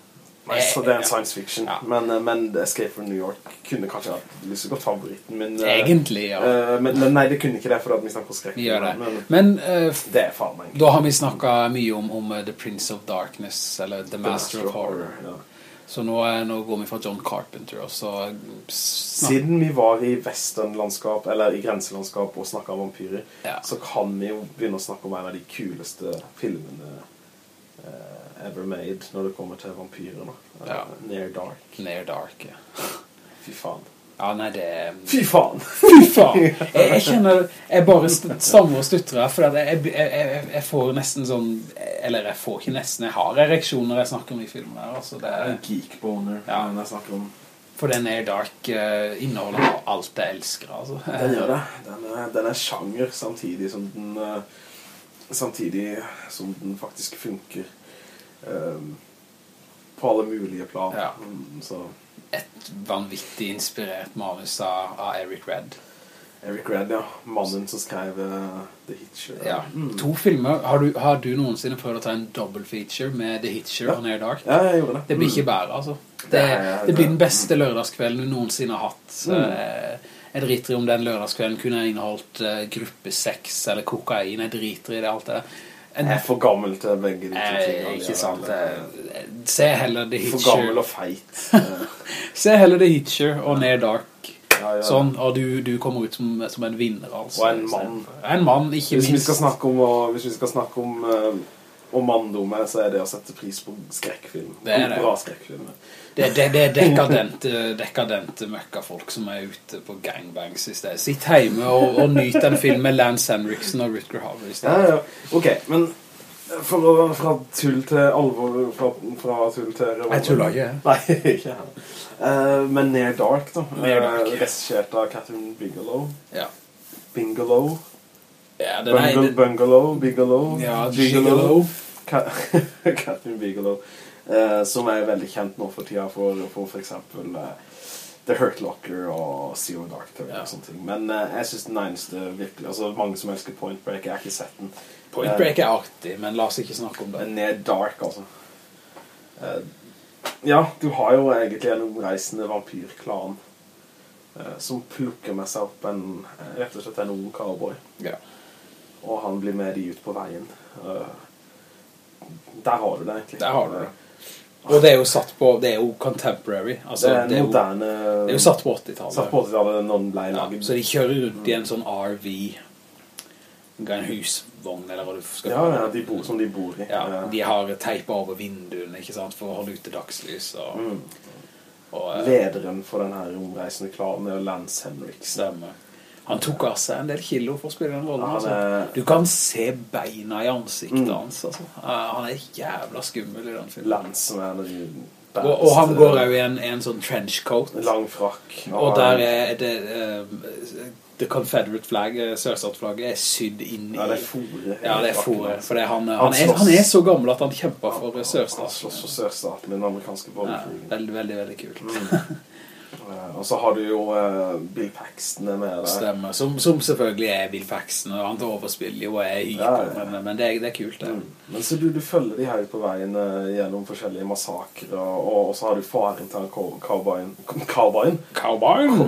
Nei, så det er en science fiction. Ja. Men, eh, men Escape from New York kunne kanskje vært litt så godt favoritten min. eh, Egentlig, ja. eh, men, nei, det kunne ikke det, for at vi snakket om skrekk. Vi gjør det. Men Men uh, det er faen meg. da har vi snakket mye om, om The Prince of Darkness, eller The Master of Horror. Ja. Så nå, eh, nå går vi fra John Carpenter, og så Siden vi var i westernlandskap, eller i grenselandskap, og snakket om vampyrer, Ja. så kan vi jo begynne å snakke om en av de kuleste filmene uh, ever made når det kommer til vampyrer. Ja. Near Dark. Near Dark, ja. Fy faen. Ja, nei, det. Fy faen! Fy faen! Jeg, jeg kjenner, jeg bare st- stammer og stutterer, for jeg, jeg, jeg, jeg får nesten sånn, eller jeg får ikke nesten, jeg har ereksjon når jeg snakker om de filmene her, altså det er... Geekboner, Ja. når jeg snakker om For den er Dark uh, inneholder alt jeg elsker, altså. Den gjør det. Den er, den er sjanger samtidig som den uh, Samtidig som den faktisk funker Um, på alle mulige plan. Ja. Mm, Så Et vanvittig inspirert manus av, av Eric Red. Eric Red, ja. Mannen som skrev uh, The Hitcher. Ja, Mm. to filmer. Har du, har du noensinne prøvd å ta en double feature med The Hitcher Ja. og Near Dark? Ja, jeg gjorde det. Det blir Mm. ikke bedre, altså. Det, Det det blir den beste lørdagskvelden du noensinne har hatt. Mm. Eh, Jeg driter i om den lørdagskvelden kunne ha inneholdt eh, gruppe 6 eller kokain. Jeg driter i det alt det. En, Jeg er for gammel til begge de to eh, tingene. ikke sant. Jeg eh, Se heller The Hitcher. For gammel og feit. *laughs* Se heller The Hitcher og Near Dark. Ja, ja. Sånn, og du, du kommer ut som, som en vinner, altså. Og en mann. En mann, ikke Hvis vi skal snakke om, og, hvis vi skal snakke om, uh, om manndommet, så er det å sette pris på skrekkfilm. Det er det. Bra skrekkfilmer. Det, det, det er dekadente, dekadente møkkafolk som er ute på gangbangs i sted. Sitt hjemme og, og nyt en film med Lance Henriksen og Rutger Hauer i Ja, ja. Ok, men for å, fra tull til alvor, fra, fra tull til revolver. Jeg tuller ikke. *laughs* Nei, ikke. Uh, men Near Dark, da. Near Dark. Uh, Regissert av Catherine Bigelow. Ja. Bingalow. Ja. Bungalow. Bigelow. Ja, Bigelow. Gigolo. *laughs* Catherine Bigelow. Eh, som er veldig kjent nå for tida for, eksempel eh, The Hurt Locker og Zero Dark Thirty Ja. og sånne ting. Men eh, jeg synes den eneste virkelig, altså mange som elsker Point Break, jeg har ikke sett den. Point Break er artig, men la oss ikke snakke om det. Ned Dark, altså. Eh, ja, du har jo egentlig en omreisende vampyrklan eh, som plukker med seg opp en, eh, rett og slett en ung cowboy. Ja. Og han blir med de ut på veien. Eh, der har du det egentlig. Der har du det. Og det er jo satt på, det er jo contemporary. Altså, det er det, er jo, moderne... det er jo satt på 80-tallet. Satt på 80-tallet når den ble Ja, så de kjører rundt i en sånn RV, en husvogn, eller hva du skal Ja, ja, de bor, som de bor i. Ja, ja. de har teipet over vinduene, ikke sant, for å holde ute dagslys. Og, mm. og eh, Lederen for den her klaren klanen er jo Lance Henriksen. stemmer. Han tok av seg en del kilo for å spille den rollen. Altså. Du kan se beina i ansiktet Mm. hans. Altså. Eh, Han er jævla skummel i den filmen. En Og, og han går jo i en, en sånn trenchcoat. Lang frakk. Og der er det uh, The Confederate flag, eh, sørstatsflagget, er sydd inn i... Ja, det er fore. Ja, det er fore. For han, han, han, er, han, er, så gammel at han kjemper for sørstaten. Han slåss for sørstaten med den amerikanske borgerkrigen. Ja, veldig, veldig, veldig kult. Mm. *laughs* Eh, og så har du jo uh, Bill Paxton med deg. Stemmer, som, som, selvfølgelig er Bill Paxton, og han overspiller jo og er hyper, ja, ja. men, men det, er, det, er, kult det. Mm. Men så du, du, følger de her på veien uh, gjennom forskjellige massakrer, og, og, så har du faren til cowboyen. Cowboyen? Cowboyen?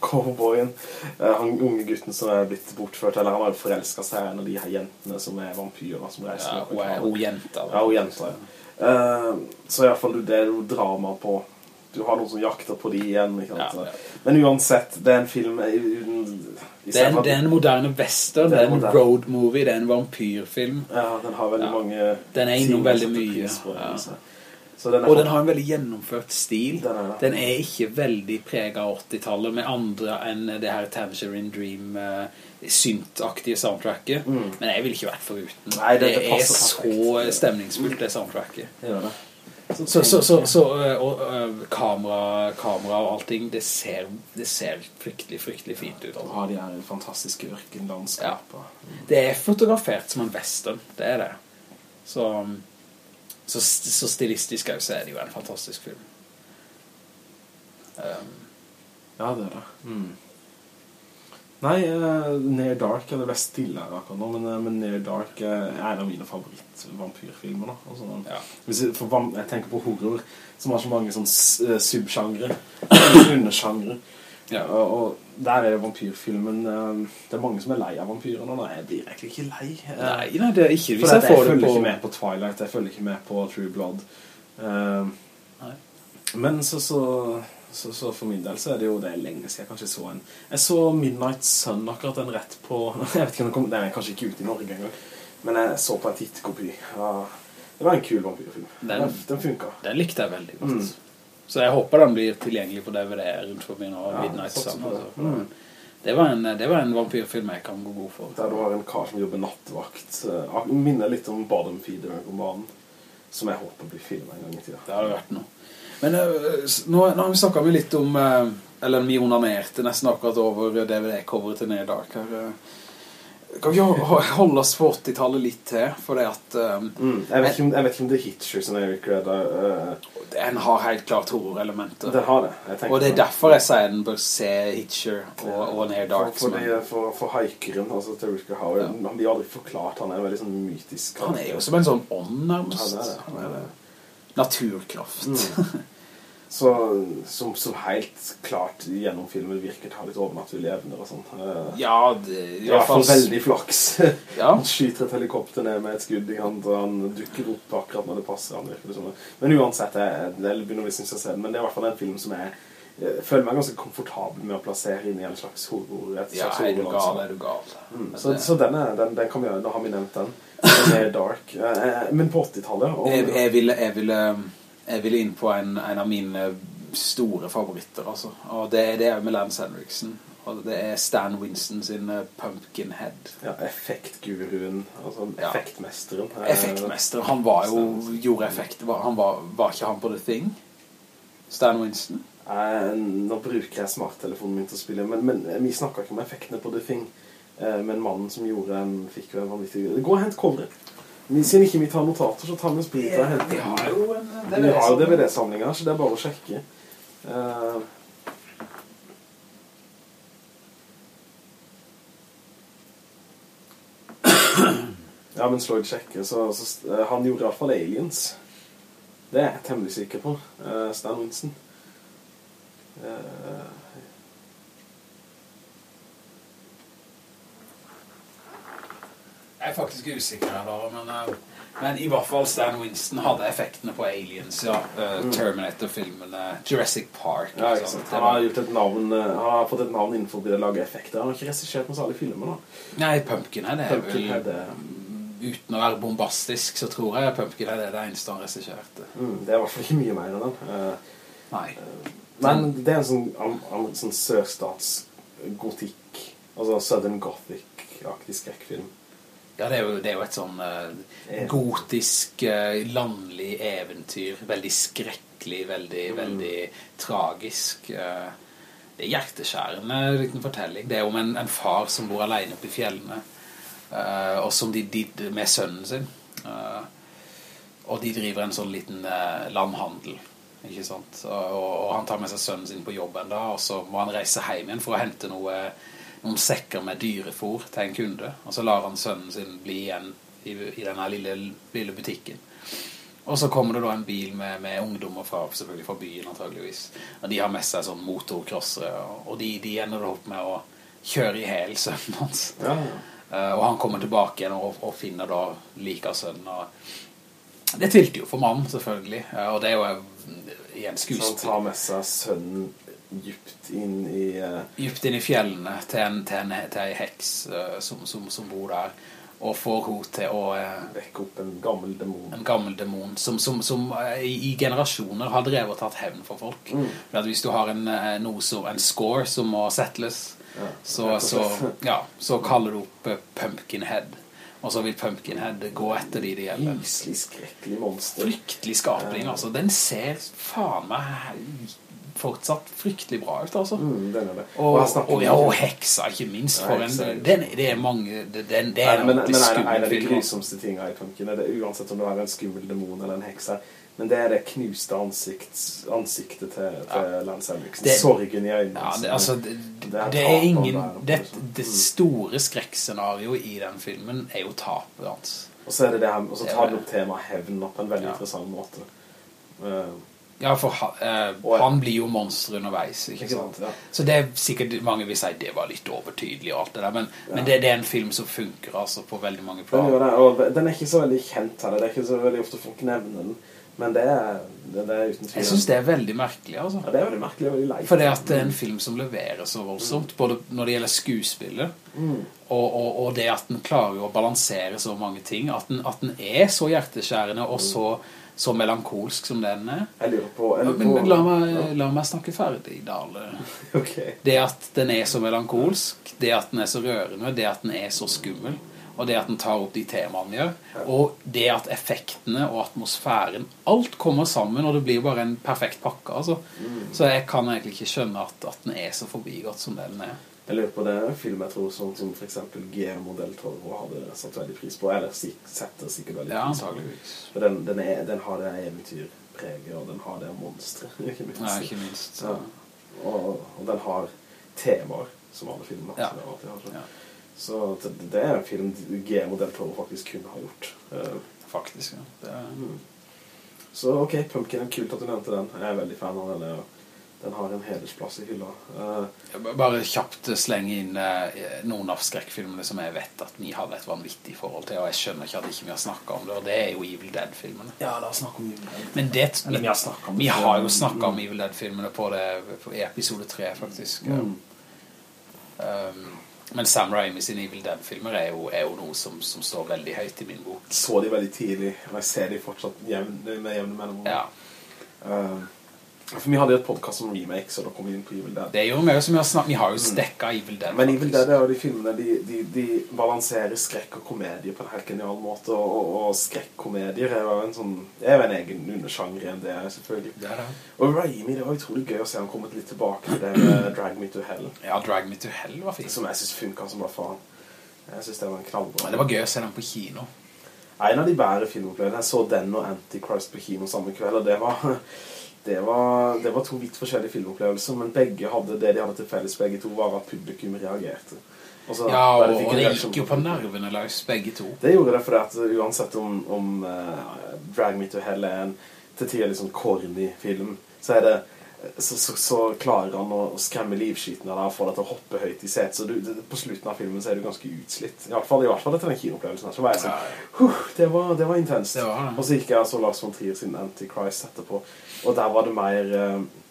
Cowboyen. Han unge gutten som er blitt bortført, eller han har jo forelsket seg en av de her jentene som er vampyrer, som reiser. Ja, hun jenta. Ja, hun jenta, ja. så i hvert fall det er jo drama på du har noen som jakter på de igjen. Ja, ja. Men uansett, det er en film det er, en, det er en moderne western, det er, en road movie, det er en vampyrfilm. Ja, den har veldig mange Den er innom veldig mye. Den og den har en veldig gjennomført stil. Den er, den er ikke veldig preget av 80-tallet med andre enn det her Tangerine Dream uh, syntaktige soundtracket. Mm. Men jeg vil ikke vært foruten. Nei, det, det, er så stemningsfullt, det soundtracket. Det gjør det. Så, så, så, så og, og, kamera, kamera og allting, det ser, det ser fryktelig, fryktelig fint ut. Altså. Ja, de er fantastiske ørkenlandskap. Ja. Det er fotografert som en western, det er det. Så, så, så stilistisk også er det jo en fantastisk film. Um, ja, det er det. Mm. Nei, uh, Near Dark er det best stille her akkurat nå, men, uh, men Near Dark er en av mine favoritt-vampyrfilmer. Altså, ja. Hvis jeg, for jeg tenker på horror, som har så mange sånn uh, subsjangre, *coughs* undersjangre. Ja. Og, og, der er vampyrfilmen Det er mange som er lei av vampyrer nå. Nei, jeg blir egentlig ikke lei. Nei, nei, det er ikke. Hvis jeg, jeg, jeg følger på... ikke med på Twilight, jeg følger ikke med på True Blood. men så, så så, så, for min del så er det jo det lenge siden jeg kanskje så en Jeg så Midnight Sun akkurat den rett på *laughs* Jeg vet ikke om den, kom, den er kanskje ikke ute i Norge engang. Men jeg så på en tittekopi ja, Det var en kul vampyrfilm. Den, den, den Den likte jeg veldig godt. Mm. Så jeg håper den blir tilgjengelig på DVD rundt forbi nå ja, Midnight Sun altså. mm. det, var en, det var en vampyrfilm jeg kan gå god for. Der du har en kar som jobber nattvakt Jeg Minner litt om Bottom Feeder-romanen Som jeg håper blir filmet en gang i tiden. Det har det vært noe men uh, nå, nå, har vi litt om, uh, eller vi onanerte nesten akkurat over DVD-coveret til Nedark her. Uh, kan vi holde oss på 80-tallet litt til, for det at... Um, mm, jeg, vet om, jeg, vet ikke om, det er Hitcher som Eric redder. Uh, den har helt klart horrorelementer. Den har det. Og det er derfor jeg sier den bør se Hitcher og, og Near Dark. For, for, for, for haikeren, altså til Rutger Howard, ja. han blir aldri forklart, han er veldig sånn mytisk. Han er jo som en sånn ånd nærmest. Ja, det er det. Han er det naturkraft. Mm. *laughs* Så, som, som, helt klart gjennom filmen virker til å ha litt overnaturlige evner og sånn. Uh, ja, det i hvert fall veldig flaks. Ja. han skyter et helikopter ned med et skudd i hand, og han dukker opp akkurat når det passer. Han virker sånn. Men uansett, jeg, det begynner vi synes jeg den, men det er i hvert fall en film som jeg, jeg føler meg ganske komfortabel med å plassere inn i en slags horror. Ja, er du gal, er du gal. Mm, så, så den, er, den, den kan vi gjøre, da har vi nevnt den. Den er dark. Uh, men på 80-tallet... Jeg, jeg ville... Jeg ville jeg vil inn på en, en, av mine store favoritter, altså. Og det, det er med Lance Henriksen. Og det er Stan Winston sin uh, Pumpkinhead. Ja, effektguruen, altså ja. effektmesteren. Effektmesteren, han var jo, gjorde effekt, han var, var ikke han på The Thing? Stan Winston? Eh, nå bruker jeg smarttelefonen min til å spille, men, men vi snakket ikke om effektene på The Thing. Eh, men mannen som gjorde en, fikk jo en vanvittig... Gå og hent coveret. Siden ikke vi tar notater, så tar vi en sprit og henter. Vi har jo en DVD-samling her, så det er bare å sjekke. Uh, ja, men Sloyd sjekker, så, så uh, han gjorde i hvert fall Aliens. Det er jeg temmelig sikker på. Uh, Stan Winston. Uh, Jeg er faktisk usikker her, da, men, uh, men, i hvert fall Stan Winston hadde effektene på Aliens, ja. Uh, Terminator-filmene, Jurassic Park. Ja, han har, navn, uh, han har fått et navn innenfor det å lage effekter. Han har ikke regissert noen særlig filmer, da. Nei, Pumpkinhead er Pumpkinhead, vel... Uten å være bombastisk, så tror jeg Pumpkinhead er det eneste han regisserte. Mm, det er i hvert fall ikke mye mer enn den. Nei. men det er en sånn, en, sånn sørstats gotikk, altså Southern Gothic-aktig skrekkfilm. Ja, det er jo, det er jo et sånn uh, gotisk, uh, landlig eventyr. Veldig skrekkelig, veldig, mm. veldig tragisk. Uh, det er hjerteskjærende liten fortelling. Det er om en, en far som bor alene oppe i fjellene, og som de, de, med sønnen sin. og de driver en sånn liten landhandel ikke sant? Og, og, han tar med seg sønnen sin på jobben da, og så må han reise hjem igjen for å hente noe, noen sekker med dyrefôr til en kunde, og så lar han sønnen sin bli igjen i, i denne lille, lille, butikken. Og så kommer det da en bil med, med ungdommer fra, selvfølgelig fra byen antageligvis, og de har med seg sånn motorkrossere, og de, de ender opp med å kjøre i hel sønnen hans. Ja. Uh, og han kommer tilbake igjen og, og finner da like sønnen, og det tvilte jo for mannen selvfølgelig, uh, og det er jo i en skuespill. Så han tar med seg sønnen djupt inn i... Uh... Djupt inn i fjellene til en, til en, til en heks uh, som, som, som, bor der. Og får henne til å... Uh, Vekke opp en gammel demon. En gammel demon som, som, som i, i, generasjoner har drevet og tatt hevn for folk. Mm. For hvis du har en, en score som må settles, ja, så, så, *laughs* ja, så kaller du opp Pumpkinhead og så vil Pumpkinhead gå etter de det gjelder. Gyselig skrekkelig monster. Fryktelig skapning, altså. Den ser faen meg fortsatt fryktelig bra ut, altså. Mm, den er det. Og, og, og, ja, og heksa, ikke minst. For en, den, det er mange... Den, det er Nei, men, men en, en av de grusomste tingene i er det, uansett om det er en skummel demon eller en heksa, men det er det knuste ansikt, ansiktet til, til ja. Lance Henriksen. Sorgen i øynene. Ja, det, altså, det, det, er, det er ingen... Det, det store skrekkscenarioet i den filmen er jo tapet hans. Og så, er det det her, og så tar det opp temaet hevn på en veldig ja. interessant måte. Uh, ja, for uh, han blir jo monster underveis, ikke, sant? Ja. Så det er sikkert mange vil si det var litt overtydelig og alt det der, men, ja. men det, det, er en film som funker altså på veldig mange planer. Den, den er ikke så veldig kjent her, det er ikke så veldig ofte folk nevner den. Men det er, det, det er uten tvil. Jeg synes det er veldig merkelig, altså. Ja, det er veldig merkelig og veldig leit. For det at det er en film som leverer så voldsomt, mm. både når det gjelder skuespillet, mm. og, og, og, det at den klarer å balansere så mange ting, at den, at den er så hjerteskjærende og så, så melankolsk som den er. Jeg lurer på... Jeg lurer på men, la, meg, la meg snakke ferdig, Dale. *laughs* okay. Det at den er så melankolsk, det at den er så rørende, det at den er så skummel, og det at den tar opp de temaene gjør, og det at effektene og atmosfæren, alt kommer sammen, og det blir bare en perfekt pakke, altså. Mm. Så jeg kan egentlig ikke skjønne at, at den er så forbigått som den er. Jeg lurer på det er en film jeg tror sånn som for eksempel G-modell Toro hadde satt veldig pris på, eller setter sikkert veldig pris på. Ja, For den, den, er, den, har det eventyrpreget, og den har det monstret, *laughs* ikke minst. Ja, ikke minst. Ja. Og, og, den har temaer, som alle filmer. Ja. ja. Så det er en film G-modell Toro faktisk kunne ha gjort. Uh, faktisk, ja. Er... Mm. Så ok, Pumpkin kult at du nevnte den. Jeg er veldig fan av den. Den har en hedersplass i hylla. Uh, bare kjapt slenge inn uh, noen av skrekkfilmene som jeg vet at vi hadde et vanvittig forhold til, og jeg skjønner ikke at ikke vi har snakket om det, og det er jo Evil Dead-filmene. Ja, la oss snakke om Evil Dead. Men det, Eller, vi, har om vi har jo snakket om Evil Dead-filmene på, på episode 3, faktisk. Mm. Um, men Sam Raimi sin Evil Dead-filmer er, er, jo noe som, som, står veldig høyt i min bok. Så de veldig tidlig, og jeg ser de fortsatt jevn, med jevne mellom. Ja. Uh, for vi hadde jo et podcast om remakes, og da kom vi inn på Evil Dead. Det er jo mye som vi har snakket, vi har jo stekket mm. Evil Dead. Men Evil Dead er jo de filmene, de, de, de, balanserer skrekk og komedie på en helt genial måte, og, og, skrekkomedier er jo en sånn, det er jo en egen undersjanger enn det er, selvfølgelig. Det er det. Og Raimi, det var utrolig gøy å se han kommet litt tilbake til det med Drag Me to Hell. Ja, Drag Me to Hell var fint. Som jeg synes funket som bare faen. Jeg synes det var en knallbra. Men det var gøy å se den på kino. En av de bære filmopplevelsene, jeg så den og Antichrist på kino samme kveld, og det var det var, det var, to vidt forskjellige filmopplevelser, men begge hadde det de hadde til felles, begge to var at publikum reagerte. Så, ja, og det, det gikk jo på nervene løs, begge to. Det gjorde det, for at uansett om, om uh, Drag Me to Hell er en til tider litt sånn corny film, så er det så, så, så, klarer han å skremme livskytene deg og få deg til å hoppe høyt i set. Så du, det, på slutten av filmen så er du ganske utslitt. I hvert fall, i hvert fall etter den kinoopplevelsen. Så var jeg sånn, huh, det var, det var intenst. Og så gikk jeg så Lars von Trier sin Antichrist etterpå. Og der var det mer... Uh,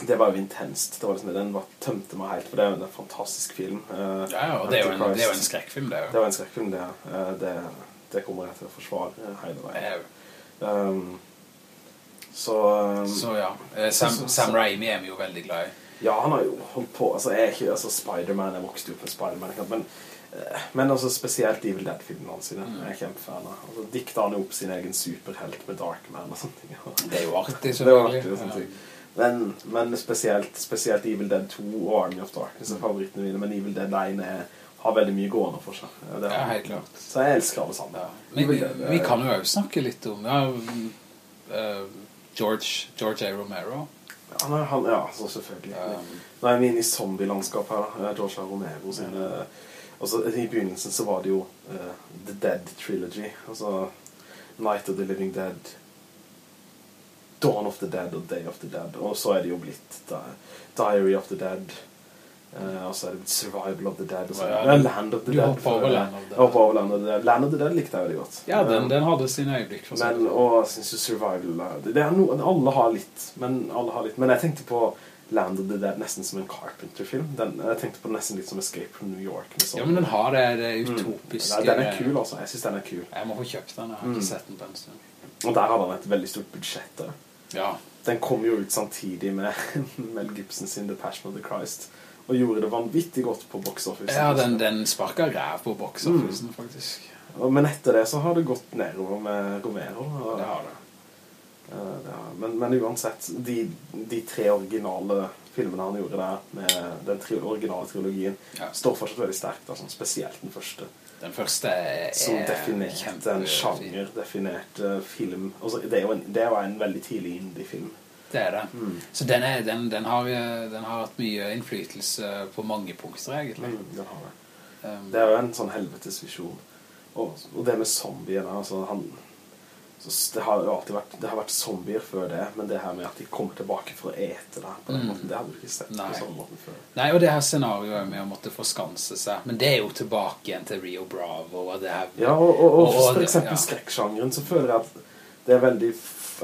det var jo intenst. Det var liksom, den var, tømte meg helt, for det er jo en fantastisk film. Uh, ja, ja, og det er, jo en, det er jo en skrekkfilm, det. Jo. Det var en skrekkfilm, det. Uh, det, det kommer jeg til å forsvare hele veien. Um, så, um, så ja, eh, Sam, så, så, Sam Raimi er vi jo veldig glad i. Ja, han har jo holdt på, altså jeg er ikke, altså Spider-Man, jeg vokste jo på Spider-Man, men Eh, Men altså spesielt Evil Dead-filmene sine. Mm. Jeg er kjempefan av. Altså, dikter han jo opp sin egen superhelt med Darkman og sånne ting. *laughs* Det er jo artig, Det var artig selvfølgelig. Men, men spesielt, spesielt Evil Dead 2 og Army of Darkness er favorittene mine, men Evil Dead 1 er, har veldig mye gående for seg. Ja, det Ja, helt klart. Så jeg elsker alle sammen. Ja. Men vi, vi eh, kan jo også snakke litt om ja, eh, George, George A. Romero. Han er, han, ja, så selvfølgelig. Um, Nå er vi inne i zombie-landskap her. George A. Romero sine... Altså, I begynnelsen så var det jo uh, The Dead Trilogy. Altså Night of the Living Dead, Dawn of the Dead og Day of the Dead. Og så er det jo blitt Di Diary of the Dead. Eh, og så er det Survival of the Dead. Og så, Ja, ja, Land of the du Dead. hopper over Land of the Jeg over Land of the Dead. Land of the Dead likte jeg veldig godt. ja, den, Eh, den hadde sine øyeblikk. Men, sånn. og jeg synes jo Survival er- det er noe, Alle har litt men, alle har litt men jeg tenkte på Land of the Dead nesten som en Carpenter-film Jeg tenkte på den nesten litt som Escape from New York med sånn- Ja, men den har det, det Mm. utopiske. mm. Den er kul altså, jeg synes den er kul Jeg må få kjøpt den, jeg har Mm. ikke sett den på en stund. Og der hadde han et veldig stort budsjett da. Ja, Den kom jo ut samtidig med *laughs* Mel Gibson sin The Passion of the Christ Og gjorde det vanvittig godt på box office ja den, den sparket ræv på boksofficen, Mm. faktisk. Men etter det så har det gått nedover med Romero og- Det har det. Det Men, men uansett, de, de tre originale filmene han gjorde der, med den tri originale trilogien, Ja. står fortsatt veldig sterkt, altså, spesielt den første. Den første er Som definerte en sjanger, definerte film. Altså, det, er en, det er en veldig tidlig indie-film. Det er det. Mm. Så den, er, den, den, har, den har hatt mye innflytelse på mange punkter, egentlig. Mm, den har det. Um, Det er jo en sånn helvetesvisjon. Og, og det med zombiene, altså han... Så det har jo alltid vært, det har vært zombier før det, men det her med at de kommer tilbake for å ete det på den Mm. måten, det hadde du ikke sett Nei. på samme måten før. Nei, og det her scenarioet med å måtte forskanse seg. Men det er jo tilbake igjen til Rio Bravo og det her. Ja, og, og, og, for eksempel ja. skrekksjangeren så føler jeg at det er veldig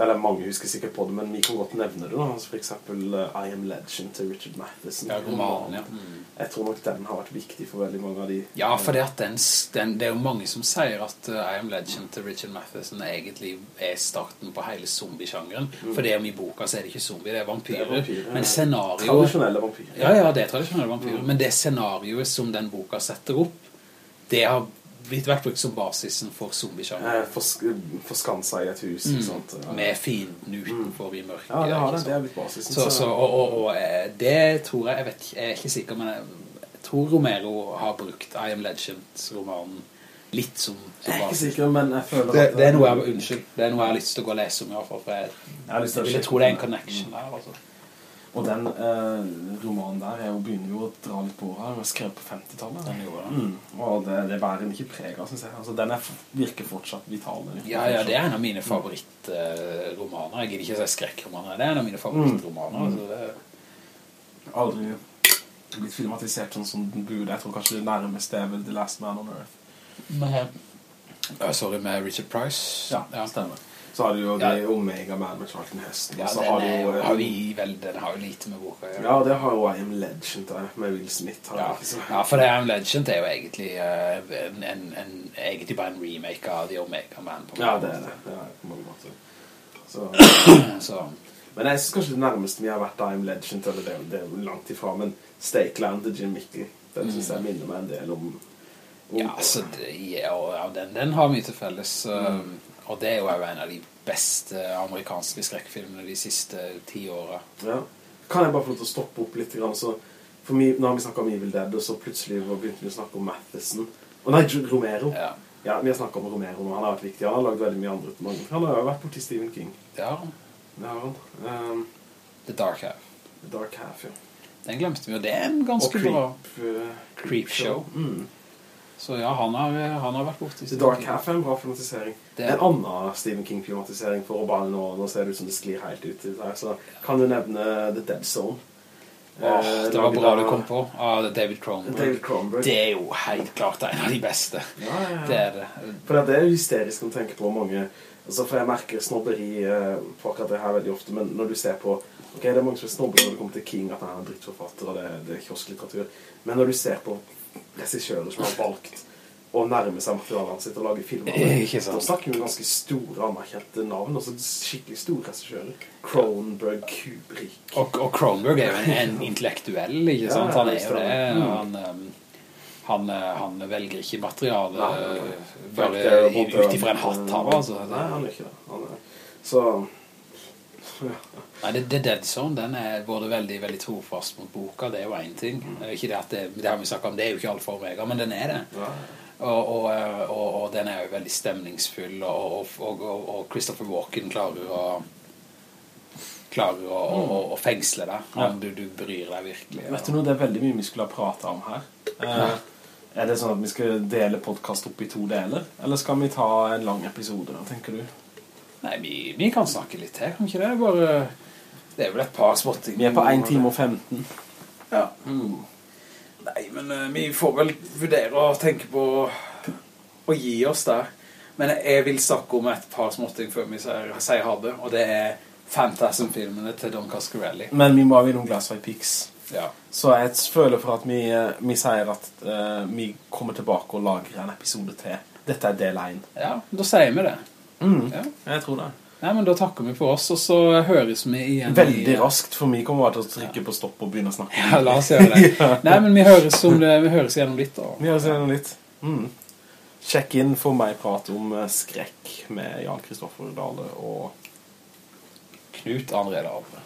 eller mange husker sikkert på det, men vi kan godt nevne det da. Altså eksempel uh, I Am Legend til Richard Matheson. Ja, romanen, ja. Mm. Jeg tror nok den har vært viktig for veldig mange av de. Ja, for det, den, den, det er jo mange som sier at uh, I Am Legend til Richard Matheson egentlig er starten på hele zombie-sjangeren. For det om i boka så er det ikke zombie, det er vampyrer. Mm. Det er vampyrer. Men scenario... Tradisjonelle vampyrer. Ja, ja, det er tradisjonelle vampyrer. Mm. Men det scenarioet som den boka setter opp, det har blitt vært brukt som basisen for zombiesjangeren. Eh, Forsk forskansa i et hus, mm. sant? Ja. Med fienden utenfor i mørket. Ja, det har det. Det er blitt basisen. Så, så, og, og, og eh, det tror jeg, jeg vet jeg er ikke sikker, men jeg, tror Romero har brukt I Am Legend-romanen litt som, som Jeg er ikke sikker, men jeg føler Det, at det er noe jeg, unnskyld, det er noe jeg har lyst til å gå og lese om i hvert fall, for jeg, Jeg jeg, jeg, jeg sjekke det er en connection der, altså. Og den eh, romanen der er jo, begynner jo å dra litt på her. Den var skrevet på 50-tallet. Den gjorde det. Mm. Og det, det bærer den ikke preg av, synes jeg. Altså, den er, virker fortsatt vital. den Ja, ja, det er en av mine favorittromaner. Jeg gidder ikke å si skrekkromaner. det er en av mine favorittromaner. Mm. Altså, det, Aldri blitt filmatisert sånn som den burde. Jeg tror kanskje det nærmeste er vel The Last Man on Earth. Ja, sorry, med Richard Price. Ja, stemmer. Så har du jo Ja. Omega Man med Charlton Heston. Ja, den, har jo... eh, har vi vel, den har jo lite med boka å gjøre. Ja, det har jo I Am Legend der, med Will Smith. Ja, ja, for I Am Legend er jo egentlig, uh, en, en, en, egentlig bare en remake av The Omega Man. På Ja, det er det. Det er på mange måter. Så... Så, Men jeg synes kanskje det nærmeste vi har vært I Am Legend, eller det, det er langt ifra, men Stakeland til Jim Mickey, den synes jeg minner meg en del om... ja, altså, det, ja, den, den har mye til felles. um, Og det er jo en av de beste amerikanske skrekkfilmene de siste ti årene. Ja. Kan jeg bare få lov til å stoppe opp litt? Grann, så, for vi, nå har vi snakket om Evil Dead, og så plutselig begynte vi å snakke om Matheson. Og nei, Romero. Ja, Ja, vi har snakket om Romero nå. Han har vært viktig. Han har laget veldig mye andre. mange- Han har jo vært borti Stephen King. det har han. Det har han. Um, The Dark Half. Dark Half, ja. Den glemte vi, og det er en ganske bra Creep, uh, Creepshow. Mm. Så ja, han har, han har vært borte The Dark Half er en bra filmatisering. Det er- En annen Stephen King-filmatisering for bare nå, nå ser det ut som det sklir helt ut Der. så kan du nevne The Dead Zone. Eh, det var bra du kom på. ah, David Cronenberg. David Cronenberg. Det er jo helt klart en av de beste. Ja, ja, ja. Det er det. For det er hysterisk å tenke på mange altså For jeg merker snobberi eh, på akkurat det her veldig ofte Men når du ser på Ok, det er mange som er snobber når det kommer til King At han er en drittforfatter og det, det er kiosklitteratur Men når du ser på regissører som har valgt Å nærme seg materialet sitt og lage filmer *laughs* Ikke sant. Da snakker vi om ganske store anerkjente navn Altså skikkelig store regissører Cronenberg, Kubrick Og, og Cronenberg er jo en, en intellektuell, ikke sant? ja, Han er jo det. Mm. Han, um, han, eh, han velger ikke materiale Nei, eh, bare ut ifra en hatt han, altså. Nei, han er ikke det. Han er... Så... *laughs* Nei, det, det Dead Zone, den er både veldig, veldig trofast mot boka, det er jo en ting. Det er ikke det at det, det har vi snakket om, det er jo ikke alfa og omega, men den er det. Ja. Og, og, eh, og, og den er jo veldig stemningsfull, og, Christopher Walken klarer å klarer å, å, å, å fengsle deg. Ja. du, du bryr deg virkelig. Vet du noe, det er veldig mye vi skulle ha pratet om her. Eh, er det sånn at vi skal dele podcast opp i to deler? Eller skal vi ta en lang episode, da, tenker du? Nei, vi, vi kan snakke litt her, kan ikke det? Bare, det er vel et par småting. Vi er på 1 time og 15. Ja. Nei, men uh, vi får vel vurdere å tenke på å gi oss der. Men jeg vil snakke om et par småting før vi sier, ha det, og det er Fantasm-filmene til Don Cascarelli. Men vi må ha noen glass Pix. Ja. Så jeg føler for at vi, eh, vi sier at uh, vi kommer tilbake og lager en episode til. Dette er del 1. ja, da sier vi det. Mm, Ja. jeg tror det. Nei, men da takker vi for oss, og så høres vi igjen. Veldig raskt, for vi kommer bare til å trykke på stopp og begynne å snakke. Ja, la oss gjøre det. *laughs* Nei, men vi høres, det, vi høres gjennom litt da. Vi høres igjennom litt. Mm. Sjekk inn for meg prat om eh, skrekk med Jan Kristoffer Dale og Knut André Labre.